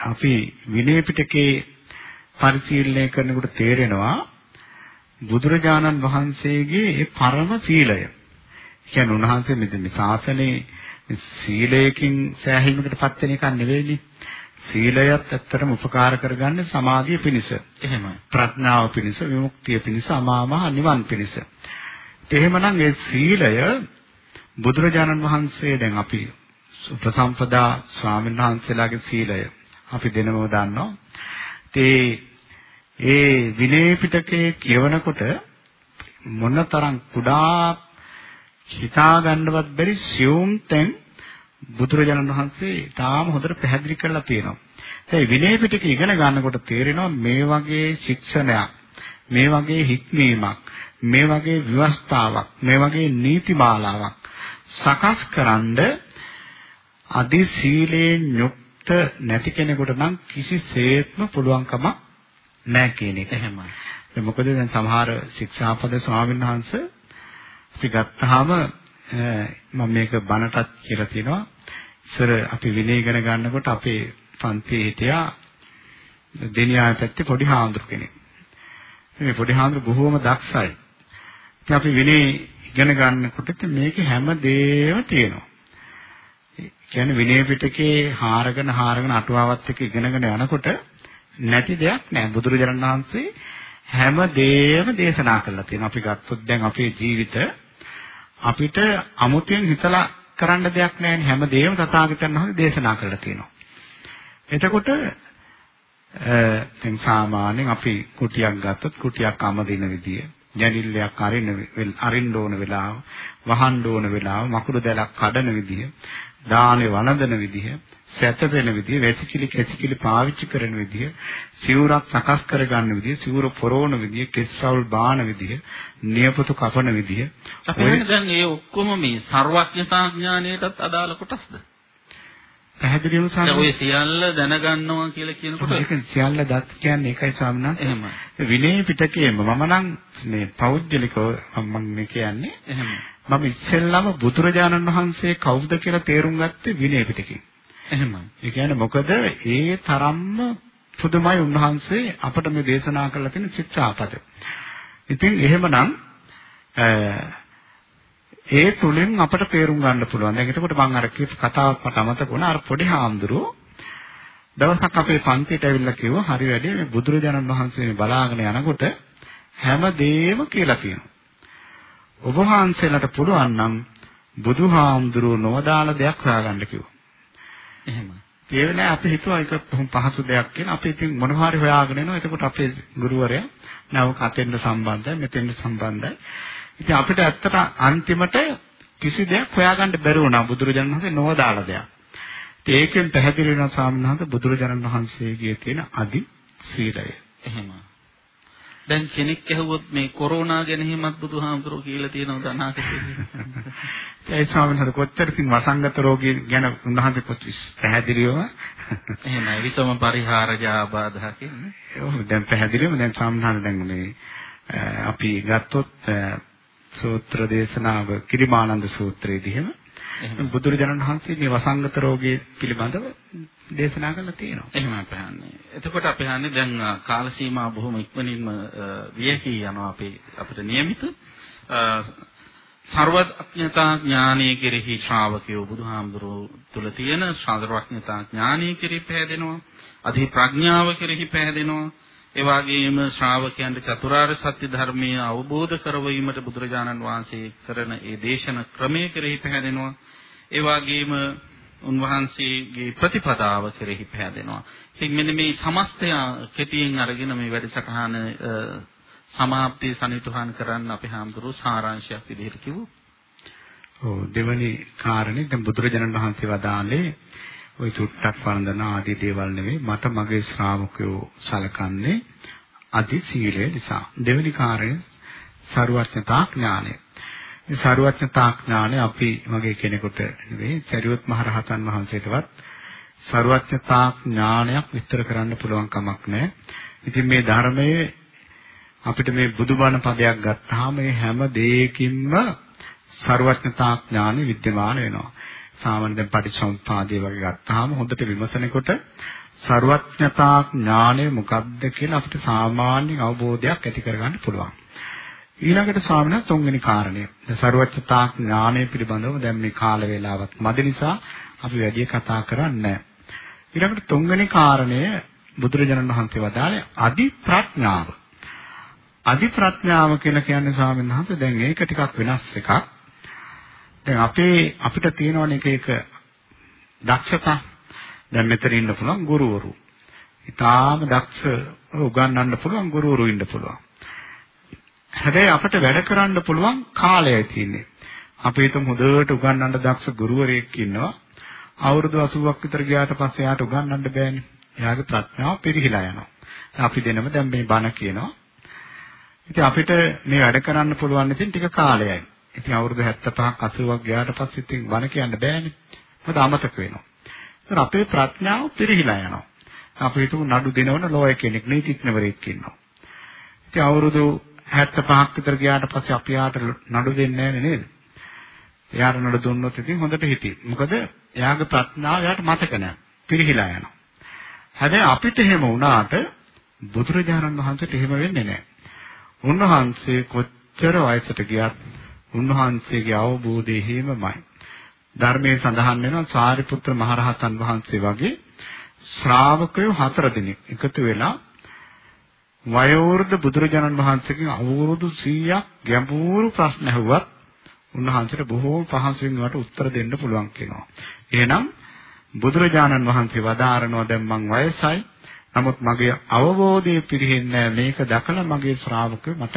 අපි විනය පිටකේ පරිශීලනය කරනකොට තේරෙනවා බුදුරජාණන් වහන්සේගේ ඒ පරම සීලය. කියන්නේ උන්වහන්සේ මේ ශාසනයේ සීලයකින් සෑහීමකටපත් වෙන එකක් නෙවෙයිනේ. සීලයත් ඇත්තටම උපකාර කරගන්නේ සමාධිය පිණිස. එහෙමයි. ප්‍රඥාව පිණිස, විමුක්තිය පිණිස, අමාමහ නිවන් පිණිස. එහෙමනම් ඒ සීලය බුදුරජාණන් වහන්සේ දැන් අපි උපසම්පදා ස්වාමීන් වහන්සේලාගේ සීලය අපි දෙනවම දන්නවා. ඒ ඒ විනය පිටකේ කියවනකොට මොනතරම් කුඩා හිතා ගන්නවත් බැරි සියුම් තැන් බුදුරජාණන් වහන්සේ තාම හොඳට පැහැදිලි කරලා තියෙනවා. ඒ විනය පිටක ඉගෙන ගන්නකොට තේරෙනවා මේ වගේ ශික්ෂණයක්, මේ වගේ හික්මීමක්, මේ වගේ ව්‍යවස්ථාවක්, මේ වගේ නීතිමාලාවක් සකස් කරන්ඩ අදි සීලයෙන් යුක්ත නැති කෙනෙකුට නම් කිසිසේත්ම පුළුවන්කම නැහැ කියන එක. එහෙමයි. මොකද දැන් සමහර ශික්ෂාපද ස්වාමීන් වහන්සේ අපි ගත්තාම මම මේක බණටත් කියලා තියෙනවා. ඉස්සර අපි විනය ඉගෙන ගන්නකොට අපේ පන්තියේ හිටියා දෙනියාය පැත්තේ පොඩි හාමුදුරු කෙනෙක්. මේ පොඩි හාමුදුරු බොහෝම දක්ෂයි. ඉතින් අපි විනය ඉගෙන ගන්නකොට මේකේ හැම දෙයක්ම තියෙනවා. කියන්නේ විනය පිටකේ හාරගෙන හාරගෙන අටුවාවත් එක්ක ඉගෙනගෙන යනකොට නැති දෙයක් නැහැ. බුදුරජාණන් වහන්සේ හැම දෙයක්ම දේශනා කරලා තියෙනවා. අපි ගත්තොත් දැන් අපේ ජීවිත අපිට අමුතුවෙන් හිතලා කරන්න දෙයක් නැහැ හැම දෙයක්ම තථාගතයන් වහන්සේ දේශනා කරලා තියෙනවා. එතකොට දැන් සාමාන්‍යයෙන් අපි කුටියක් ගත්තොත් කුටියක් අමදින විදිය, ජනිල්ලයක් අරින්න අරින්න ඕන වෙලාව, වහන්න ඕන වෙලාව, මකුළු දැලක් කඩන විදිය, දානේ වළඳන විදිය, සැතපෙන විදිය, වැසිකිලි කැසිකිලි පාවිච්චි කරන විදිය, සිවුරක් සකස් කරගන්න විදිය, සිවුර පොරවන විදිය, කෙස්රවුල් බාන විදිය, නියපොතු කපන විදිය. අපි දැන් මේ ඔක්කොම මේ සර්වඥතා ඥානයටත් අදාළ කොටස්ද? පැහැදිලිවම සාමාන්‍ය ඔය සියල්ල දැනගන්නවා කියලා කියනකොට ඒක සියල්ල දත් කියන්නේ ඒකයි ස්වාමීන් එහෙම විනය පිටකයේම මම නම් මේ පෞද්ගලිකව මම මේ කියන්නේ එහෙම මම ඉස්සෙල්ලාම බුදුරජාණන් වහන්සේ කවුද කියලා තේරුම් ගත්තේ විනය පිටකේ එහෙමයි ඒ කියන්නේ මොකද ඒ තරම්ම පුදුමයි උන්වහන්සේ අපට මේ දේශනා කරලා තියෙන ශික්ෂාපද ඉතින් එහෙමනම් ඒ තුලින් අපට තේරුම් ගන්න පුළුවන්. දැන් එතකොට මම අර කියපු කතාවක් මට අමතක වුණා. අර පොඩි හාමුදුරුවෝ දවසක් අපේ පන්තියට ඇවිල්ලා කිව්වා හරි වැඩේ මේ බුදුරජාණන් වහන්සේ මේ බලාගෙන යනකොට හැම දෙයක්ම කියලා තියෙනවා. ඔබ වහන්සේලාට පුළුවන් නම් බුදුහාමුදුරුවෝ නොවදාළ දෙයක් හොයාගන්න කිව්වා. එහෙමයි. ඒ වෙලාවේ අපි හිතුවා ඒක බොහොම පහසු දෙයක් කියලා. අපි ඉතින් මොනවා හරි හොයාගෙන එනවා. එතකොට අපේ ගුරුවරයා නැව කතෙන්ද සම්බන්ධයි, මෙතෙන්ද සම්බන්ධයි. ඉතින් අපිට ඇත්තට අන්තිමට කිසි දෙයක් හොයාගන්න බැරි වුණා බුදුරජාණන් වහන්සේ නොවදාළ දෙයක්. ඒකෙන් පැහැදිලි වෙනවා ස්වාමීන් වහන්සේ බුදුරජාණන් වහන්සේගේ තියෙන අදි සීලය. එහෙම. දැන් කෙනෙක් ඇහුවොත් මේ කොරෝනා ගැන හිමත් බුදුහාමුදුරුවෝ කියලා තියෙනවද අනාගතේ? ඒ ස්වාමීන් වහන්සේ කොච්චර ඉතින් වසංගත රෝගී ගැන උන්වහන්සේ කොච්චර පැහැදිලිව එහෙමයි විසම පරිහාරජ ආබාධා කියන්නේ. ඔව් දැන් පැහැදිලිවම දැන් ස්වාමීන් වහන්සේ දැන් මේ අපි ගත්තොත් සූත්‍ර දේශනාව කිරිමානන්ද සූත්‍රයේදී එහෙම බුදුරජාණන් වහන්සේ මේ වසංගත රෝගයේ පිළිබඳව දේශනා කරලා තියෙනවා. එහෙම අපහන්නේ. එතකොට අපි හන්නේ දැන් කාල සීමා බොහොම ඉක්මනින්ම වියකී යනවා අපේ අපිට નિયમિત සර්වඥතා ඥානයේ කෙරෙහි ශ්‍රාවකයෝ බුදුහාමුදුරුවෝ තුල තියෙන සර්වඥතා ඥානයේ කෙරෙහි පැහැදෙනවා. අධි ප්‍රඥාව කෙරෙහි පැහැදෙනවා. ඒ වගේම ශ්‍රාවකයන්ට චතුරාර්ය සත්‍ය ධර්මය අවබෝධ කරවීමට බුදුරජාණන් වහන්සේ කරන ඒ දේශන ක්‍රමයේ කෙරෙහි පැහැදෙනවා. ඒ වගේම උන්වහන්සේගේ ප්‍රතිපදාව කෙරෙහි පැහැදෙනවා. ඉතින් මෙන්න මේ සමස්තය කෙටියෙන් අරගෙන මේ වැඩසටහන සමාප්තිය සනිටුහන් කරන්න අපි හාමුදුරුවෝ සාරාංශයක් විදිහට කිව්වොත්. ඔව් දෙවැනි කාරණේ දැන් බුදුරජාණන් වහන්සේ වදාළේ ওই තුට්ටක් වන්දන ආදී දේවල් නෙමෙයි මට මගේ ශ්‍රාවකයෝ සලකන්නේ අදි සීලය නිසා. දෙවෙනි කාර්යය ਸਰුවඥතා ඥානය. මේ ਸਰුවඥතා ඥානය අපි වගේ කෙනෙකුට නෙවෙයි සරියොත් මහරහතන් වහන්සේටවත් ਸਰුවඥතා ඥානයක් විස්තර කරන්න පුළුවන් කමක් නැහැ ඉතින් මේ ධර්මයේ අපිට මේ බුදුබණ පදයක් ගත්තාම මේ හැම දෙයකින්ම ਸਰවඥතා ඥානෙ विद्यमान වෙනවා. සාමාන්‍ය දැන් පටිච්චසමුප්පාදේ වගේ ගත්තාම හොඳට විමසනකොට ਸਰවඥතා ඥාණය මොකක්ද කියලා අපිට සාමාන්‍ය අවබෝධයක් ඇති කරගන්න පුළුවන්. ඊළඟට ස්වාමීන් තුන්වෙනි කාරණය. දැන් ਸਰවඥතා ඥාණය පිළිබඳව දැන් මේ කාල වේලාවත් මදි නිසා අපි වැඩි කතා කරන්නේ ඊළඟට තුන්වෙනි කාරණය බුදුරජාණන් වහන්සේ වදාළේ අදි ප්‍රඥාව. අදි ප්‍රඥාව කියලා කියන්නේ ස්වාමීන් වහන්සේ දැන් ඒක ටිකක් වෙනස් එකක්. දැන් අපේ අපිට තියෙනවනේ එක එක දක්ෂතා. දැන් මෙතන ඉන්න පුළුවන් ගුරුවරු. ඊටාම දක්ෂ උගන්වන්න පුළුවන් ගුරුවරු ඉන්න පුළුවන්. හැබැයි අපිට වැඩ කරන්න පුළුවන් කාලයයි තියෙන්නේ. අපි හිතමු හොඳට උගන්වන්න දක්ෂ ගුරුවරයෙක් ඉන්නවා. අවුරුදු 80ක් විතර ගියාට පස්සේ යාට උගන්වන්න බෑනේ. එයාගේ ප්‍රඥාව පිරිහිලා යනවා. අපි දෙනම දැන් මේ බණ කියනවා. ඉතින් අපිට මේ වැඩ කරන්න පුළුවන් ඉතින් ටික කාලයයි. ඉතින් අවුරුදු 75ක් 80ක් ගියාට පස්සේ ඉතින් බණ කියන්න බෑනේ. මොකද අමතක වෙනවා. ඒත් අපේ ප්‍රඥාව පිරිහිලා යනවා. අපි හිතමු නඩු දිනවන ලෝය කෙනෙක් නීතිඥවරයෙක් ඉන්නවා. ඉතින් අවුරුදු 75ක් විතර ගියාට පස්සේ අපි යාට නඩු දෙන්නේ නැහැ නේද? එයාට නඩු දුන්නොත් ඉතින් හොඳට හිතේ. මොකද එයාගේ ප්‍රඥාව එයාට මතක නැහැ. පිරිහිලා යනවා. හැබැයි අපිට එහෙම වුණාට බුදුරජාණන් වහන්සේට එහෙම වෙන්නේ නැහැ. උන්වහන්සේ කොච්චර වයසට ගියත් උන්වහන්සේගේ අවබෝධය හිමමයි. ධර්මයේ සඳහන් වෙනවා සාරිපුත්‍ර මහරහතන් වහන්සේ වගේ ශ්‍රාවකයෝ හතර දෙනෙක් එකතු වෙලා වයෝවෘද්ධ බුදුරජාණන් වහන්සේගෙන් අවුරුදු 100ක් ගැඹුරු ප්‍රශ්න ඇහුවත් උන්වහන්සේට බොහෝ පහසුවෙන් ඒවට උත්තර දෙන්න පුළුවන් කියනවා. එහෙනම් බුදුරජාණන් වහන්සේ වදාරනවා දැන් මං වයසයි. නමුත් මගේ අවබෝධය පිරෙන්නේ මේක දැකලා මගේ ශ්‍රාවකයෝ මට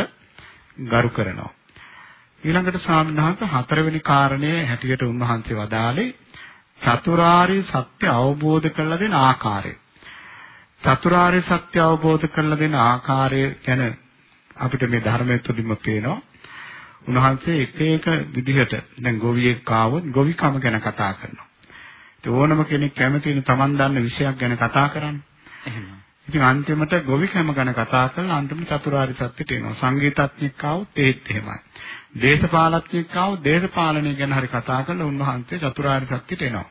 ගරු කරනවා. ඊළඟට වහන්සේ හතරවෙනි කාරණය හැටියට උන්වහන්සේ වදාළේ චතුරාර්ය සත්‍ය අවබෝධ කරලා දෙන ආකාරය. චතුරාර්ය සත්‍ය අවබෝධ කරලා දෙන ආකාරය ගැන අපිට මේ ධර්මයේ තුලින්ම පේනවා. උන්වහන්සේ එක එක විදිහට දැන් ගොවියෙක් ආවොත් ගොවිකම ගැන කතා කරනවා. ඒ ඕනම කෙනෙක් කැමති වෙන Taman දන්න විෂයක් ගැන කතා කරන්නේ. එහෙමයි. ඉතින් අන්තිමට ගොවිකම ගැන කතා කරලා අන්තිමට චතුරාර්ය සත්‍යට එනවා. සංගීතඥෙක් ආවොත් ඒත් එහෙමයි. දේශපාලඥෙක් ආවොත් දේශපාලනය ගැන හරි කතා කරලා උන්වහන්සේ චතුරාර්ය සත්‍යට එනවා.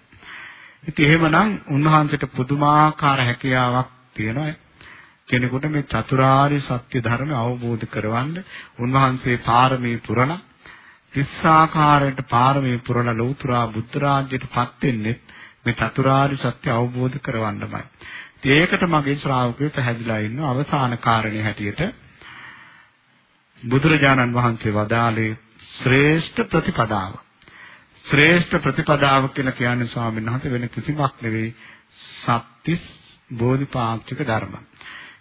ඉතින් එහෙමනම් උන්වහන්සේට පුදුමාකාර හැකියාවක් තියෙනවා. කෙනෙකුට මේ චතුරාර්ය සත්‍ය ධර්ම අවබෝධ කරවන්න උන්වහන්සේ පාරමී පුරණ තිස්සාකාරයට පාරමී පුරණ ලෞතුරා බුද්ධ රාජ්‍යයටපත් වෙන්නේ මේ චතුරාර්ය සත්‍ය අවබෝධ කරවන්නමයි. ඒකට මගේ ශ්‍රාවකයෝ පැහැදිලා ඉන්න අවසාන කාරණේ හැටියට බුදුරජාණන් වහන්සේ වදාළේ ශ්‍රේෂ්ඨ ප්‍රතිපදාව. ශ්‍රේෂ්ඨ ප්‍රතිපදාව කියලා කියන්නේ ස්වාමීන් වහන්සේ වෙන කිසිමක් නෙවෙයි සත්‍තිස් බෝධිපාක්ෂික ධර්ම.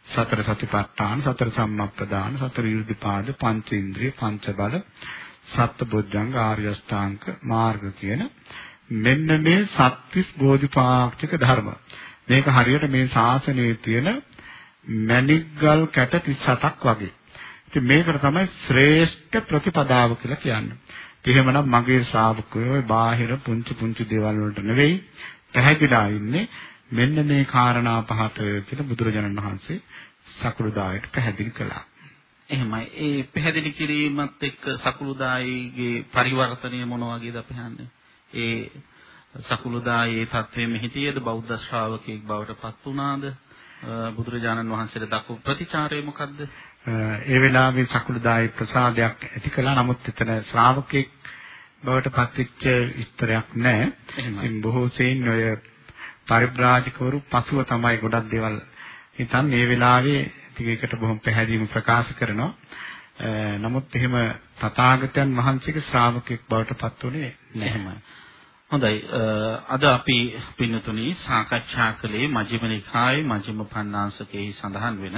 සතර සතිපට්ඨාන, සතර සම්මප්පදාන, සතර ඊර්ධිපාද, පංච ඉන්ද්‍රිය, පංච බල, සත්බොධ්ජංග ආර්ය අෂ්ටාංග මාර්ග කියන මෙන්න මේ සත්‍තිස් බෝධිපාක්ෂික ධර්ම. මේක හරියට මේ ශාසනයේ තියෙන මණික්ගල් කැට 37ක් වගේ. ඉතින් මේකට තමයි ශ්‍රේෂ්ඨ ප්‍රතිපදාව කියලා කියන්නේ. එහෙමනම් මගේ ශ්‍රාවකයෝ බාහිර පුංචි පුංචි දේවල් වලට නෙවෙයි පැහැදිලා ඉන්නේ මෙන්න මේ කාරණා පහට කියලා බුදුරජාණන් වහන්සේ සකුළුදායට පැහැදිලි කළා. එහෙමයි. ඒ පැහැදිලි කිරීමත් එක්ක සකුළුදායිගේ පරිවර්තනය මොන වගේද අපි හන්නේ? ඒ සකුළුදායේ තත්වයේ හිටියේද බෞද්ධ ශ්‍රාවකෙක් බවට පත් වුණාද? බුදුරජාණන් වහන්සේට දක්ව ප්‍රතිචාරය මොකද්ද? ඒ වෙලාවේ සකුළුදායි ප්‍රසාදයක් ඇති කළා. නමුත් එතන ශ්‍රාවකෙක් බවට පත්වෙච්ච විස්තරයක් නැහැ. ඉතින් බොහෝ සෙයින් ඔය පරිබ්‍රාජකවරු පසුව තමයි ගොඩක් දේවල් හිතන් මේ වෙලාවේ ටිකකට බොහොම පැහැදිලිව ප්‍රකාශ කරනවා. නමුත් එහෙම තථාගතයන් වහන්සේගේ ශ්‍රාවකෙක් බවට පත් උනේ නැහැ. හොඳයි අද අපි පින්නතුනි සාකච්ඡා කළේ මජ්ක්‍ධිම නිකායේ මජ්ක්‍ධිම පඤ්ඤාසකෙහි සඳහන් වෙන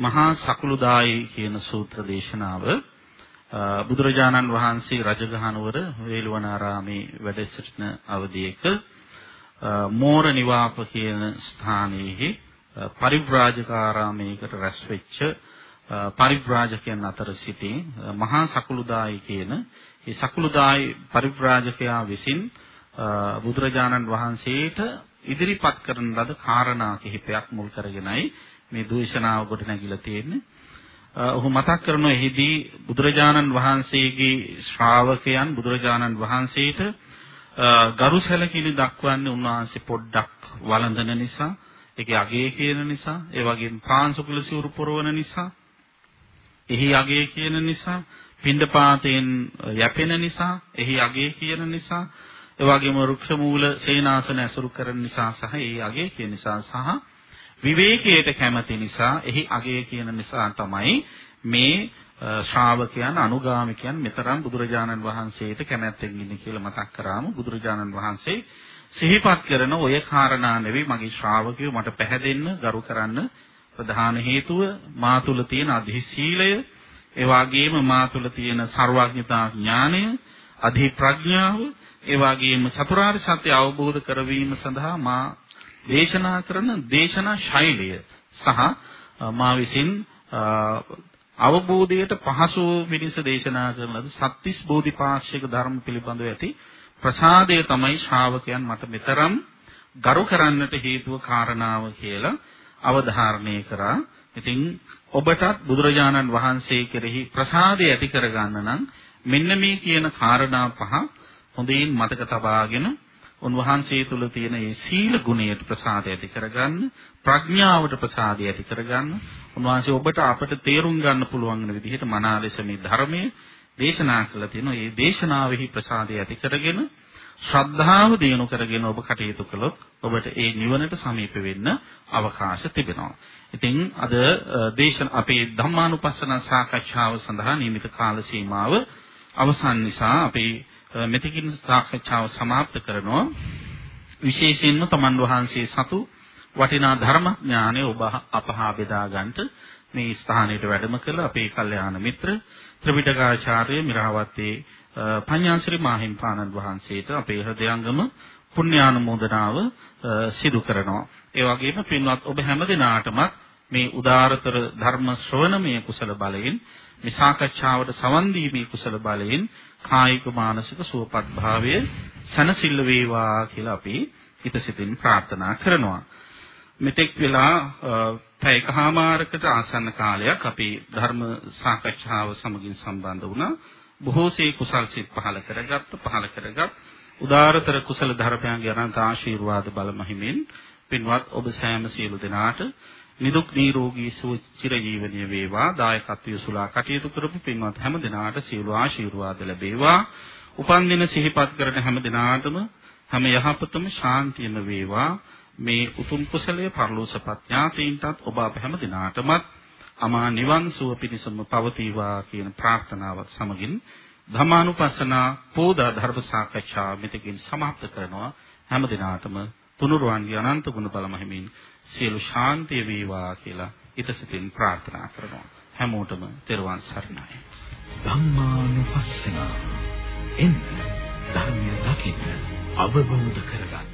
මහා සකුළුදායි කියන සූත්‍ර දේශනාව බුදුරජාණන් වහන්සේ රජගහනුවර වේළුවනාරාමේ වැඩ සිටින අවදීක මෝර නිවාප කියන ස්ථානයේ පරිව්‍රාජකාරාමයකට රැස් වෙච්ච පරිව්‍රාජකයන් අතර සිටි මහා සකුළුදායි කියන ඒ සකුළුදායි පරිව්‍රාජකයා විසින් බුදුරජාණන් වහන්සේට ඉදිරිපත් කරන ලද කාරණා කිහිපයක් මුල් කරගෙනයි මේ දේශනාව කොට නැගිලා තියෙන්නේ. ඔහු මතක් කරන එහිදී බුදුරජාණන් වහන්සේගේ ශ්‍රාවකයන් බුදුරජාණන් වහන්සේට ගරු සැලකිලි දක්වන්නේ උන්වහන්සේ පොඩ්ඩක් වළඳන නිසා, ඒකේ අගය කියන නිසා, ඒ වගේම පාංශුකුල සිවුරු පොරවන නිසා, එහි අගය කියන නිසා, පින්ඩපාතයෙන් යැපෙන නිසා, එහි අගය කියන නිසා, ඒ වගේම රුක්ෂ මූල සේනාසන ඇසුරු කරන නිසා සහ ඒ අගය කියන නිසා සහ විවේකයට කැමති නිසා එහි අගය කියන නිසා තමයි මේ ශ්‍රාවකයන් අනුගාමිකයන් මෙතරම් බුදුරජාණන් වහන්සේට කැමැත්තෙන් ඉන්නේ කියලා මතක් කරාම බුදුරජාණන් වහන්සේ සිහිපත් කරන ඔය කාරණා නෙවෙයි මගේ ශ්‍රාවකයෝ මට පැහැදෙන්න ගරු කරන්න ප්‍රධාන හේතුව මා තුල තියෙන අධිශීලය. ඒ වගේම මා තුල තියෙන ਸਰවඥතා ඥානය අධි ප්‍රඥාව ඒ වගේම චතුරාර්ය සත්‍ය අවබෝධ කරවීම සඳහා මා දේශනා කරන දේශනා ශෛලිය සහ මා විසින් අවබෝධයට පහසු වෙනස දේශනා කරන ලද සත්‍තිස් බෝධිපාක්ෂික ධර්ම පිළිබඳව ඇති ප්‍රසාදය තමයි ශ්‍රාවකයන් මට මෙතරම් ගරු කරන්නට හේතුව කාරණාව කියලා අවධාරණය කරා. ඉතින් ඔබටත් බුදුරජාණන් වහන්සේ කෙරෙහි ප්‍රසාදය ඇති කරගන්න නම් මෙන්න මේ කියන කාරණා පහ හොඳින් මතක තබාගෙන උන්වහන්සේ තුල තියෙන මේ සීල ගුණයට ප්‍රසාදය ඇති කරගන්න ප්‍රඥාවට ප්‍රසාදය ඇති කරගන්න උන්වහන්සේ ඔබට අපට තේරුම් ගන්න පුළුවන් වෙන විදිහට මනා ලෙස මේ ධර්මයේ දේශනා කළා තියෙනවා. මේ දේශනාවෙහි ප්‍රසාදය ඇති කරගෙන ශ්‍රද්ධාව දිනු කරගෙන ඔබ කටයුතු කළොත් ඔබට ඒ නිවනට සමීප වෙන්න අවකාශ තිබෙනවා. ඉතින් අද දේශන අපේ ධම්මානුපස්සන සාකච්ඡාව සඳහා නියමිත කාල සීමාව අවසන් නිසා අපි මෙතකින් සාකච්ඡාව સમાપ્ત කරනවා. විශේෂයෙන්ම තමන් වහන්සේ සතු වටිනා ධර්ම ඥානය ඔබ අපහා බෙදා ගන්නට මේ ස්ථානයට වැඩම කළ අපේ කල්යාණ මිත්‍ර ත්‍රිවිධකාචාර්ය මිරහවත්තේ පඤ්ඤාසිරි මාහිම්පාණන් වහන්සේට අපේ හෘදයාංගම පුණ්‍යානුමෝදනාව සිදු කරනවා. ඒ වගේම පින්වත් ඔබ හැම දිනාටමත් මේ උදාරතර ධර්ම ශ්‍රවණමය කුසල බලයෙන් මේ සාකච්ඡාවට සවන් දීමේ කුසල බලයෙන් කායික මානසික සුවපත් භාවය සනසිල්ල වේවා කියලා අපි හිතසිතින් ප්‍රාර්ථනා කරනවා. මෙතෙක් වෙලා පැයකමාරකට ආසන්න කාලයක් අපි ධර්ම සාකච්ඡාව සමගින් සම්බන්ධ වුණා. බොහෝසේ කුසල් සිත් පහල කරගත්ත පහල කරගත් උදාරතර කුසල ධර්මයන්ගේ අනන්ත ආශිර්වාද බල මහිමින් පින්වත් ඔබ සෑම සියලු දෙනාට නිදුක් නිරෝගී සුව චිර ජීවනීය වේවා දායකත්වය සුලා කටයුතු කරපු පින්වත් හැම දිනාට සියලු ආශිර්වාද ලැබේවා උපන් දින සිහිපත් කරන හැම දිනාටම හැම යහපතම ශාන්තියම වේවා මේ උතුම් කුසලයේ පරලෝසපත් ඥාතීන්ටත් ඔබ අප හැම දිනාටමත් අමා නිවන් සුව පිණිසම පවතිවා කියන ප්‍රාර්ථනාවත් සමගින් ධර්මානුපස්සනා පෝදා ධර්ම සාකච්ඡා මෙතකින් સમાપ્ત කරනවා හැම දිනාටම තුනුරුවන්ගේ අනන්ත ගුණ බල මහිමින් සියලු ශාන්තිය වේවා කියලා ඊටසිතින් ප්‍රාර්ථනා කරනවා. හැමෝටම තෙරුවන් සරණයි. ධම්මානුපස්සනා එන්න ධර්මය දකින්න අවබෝධ කරගන්න.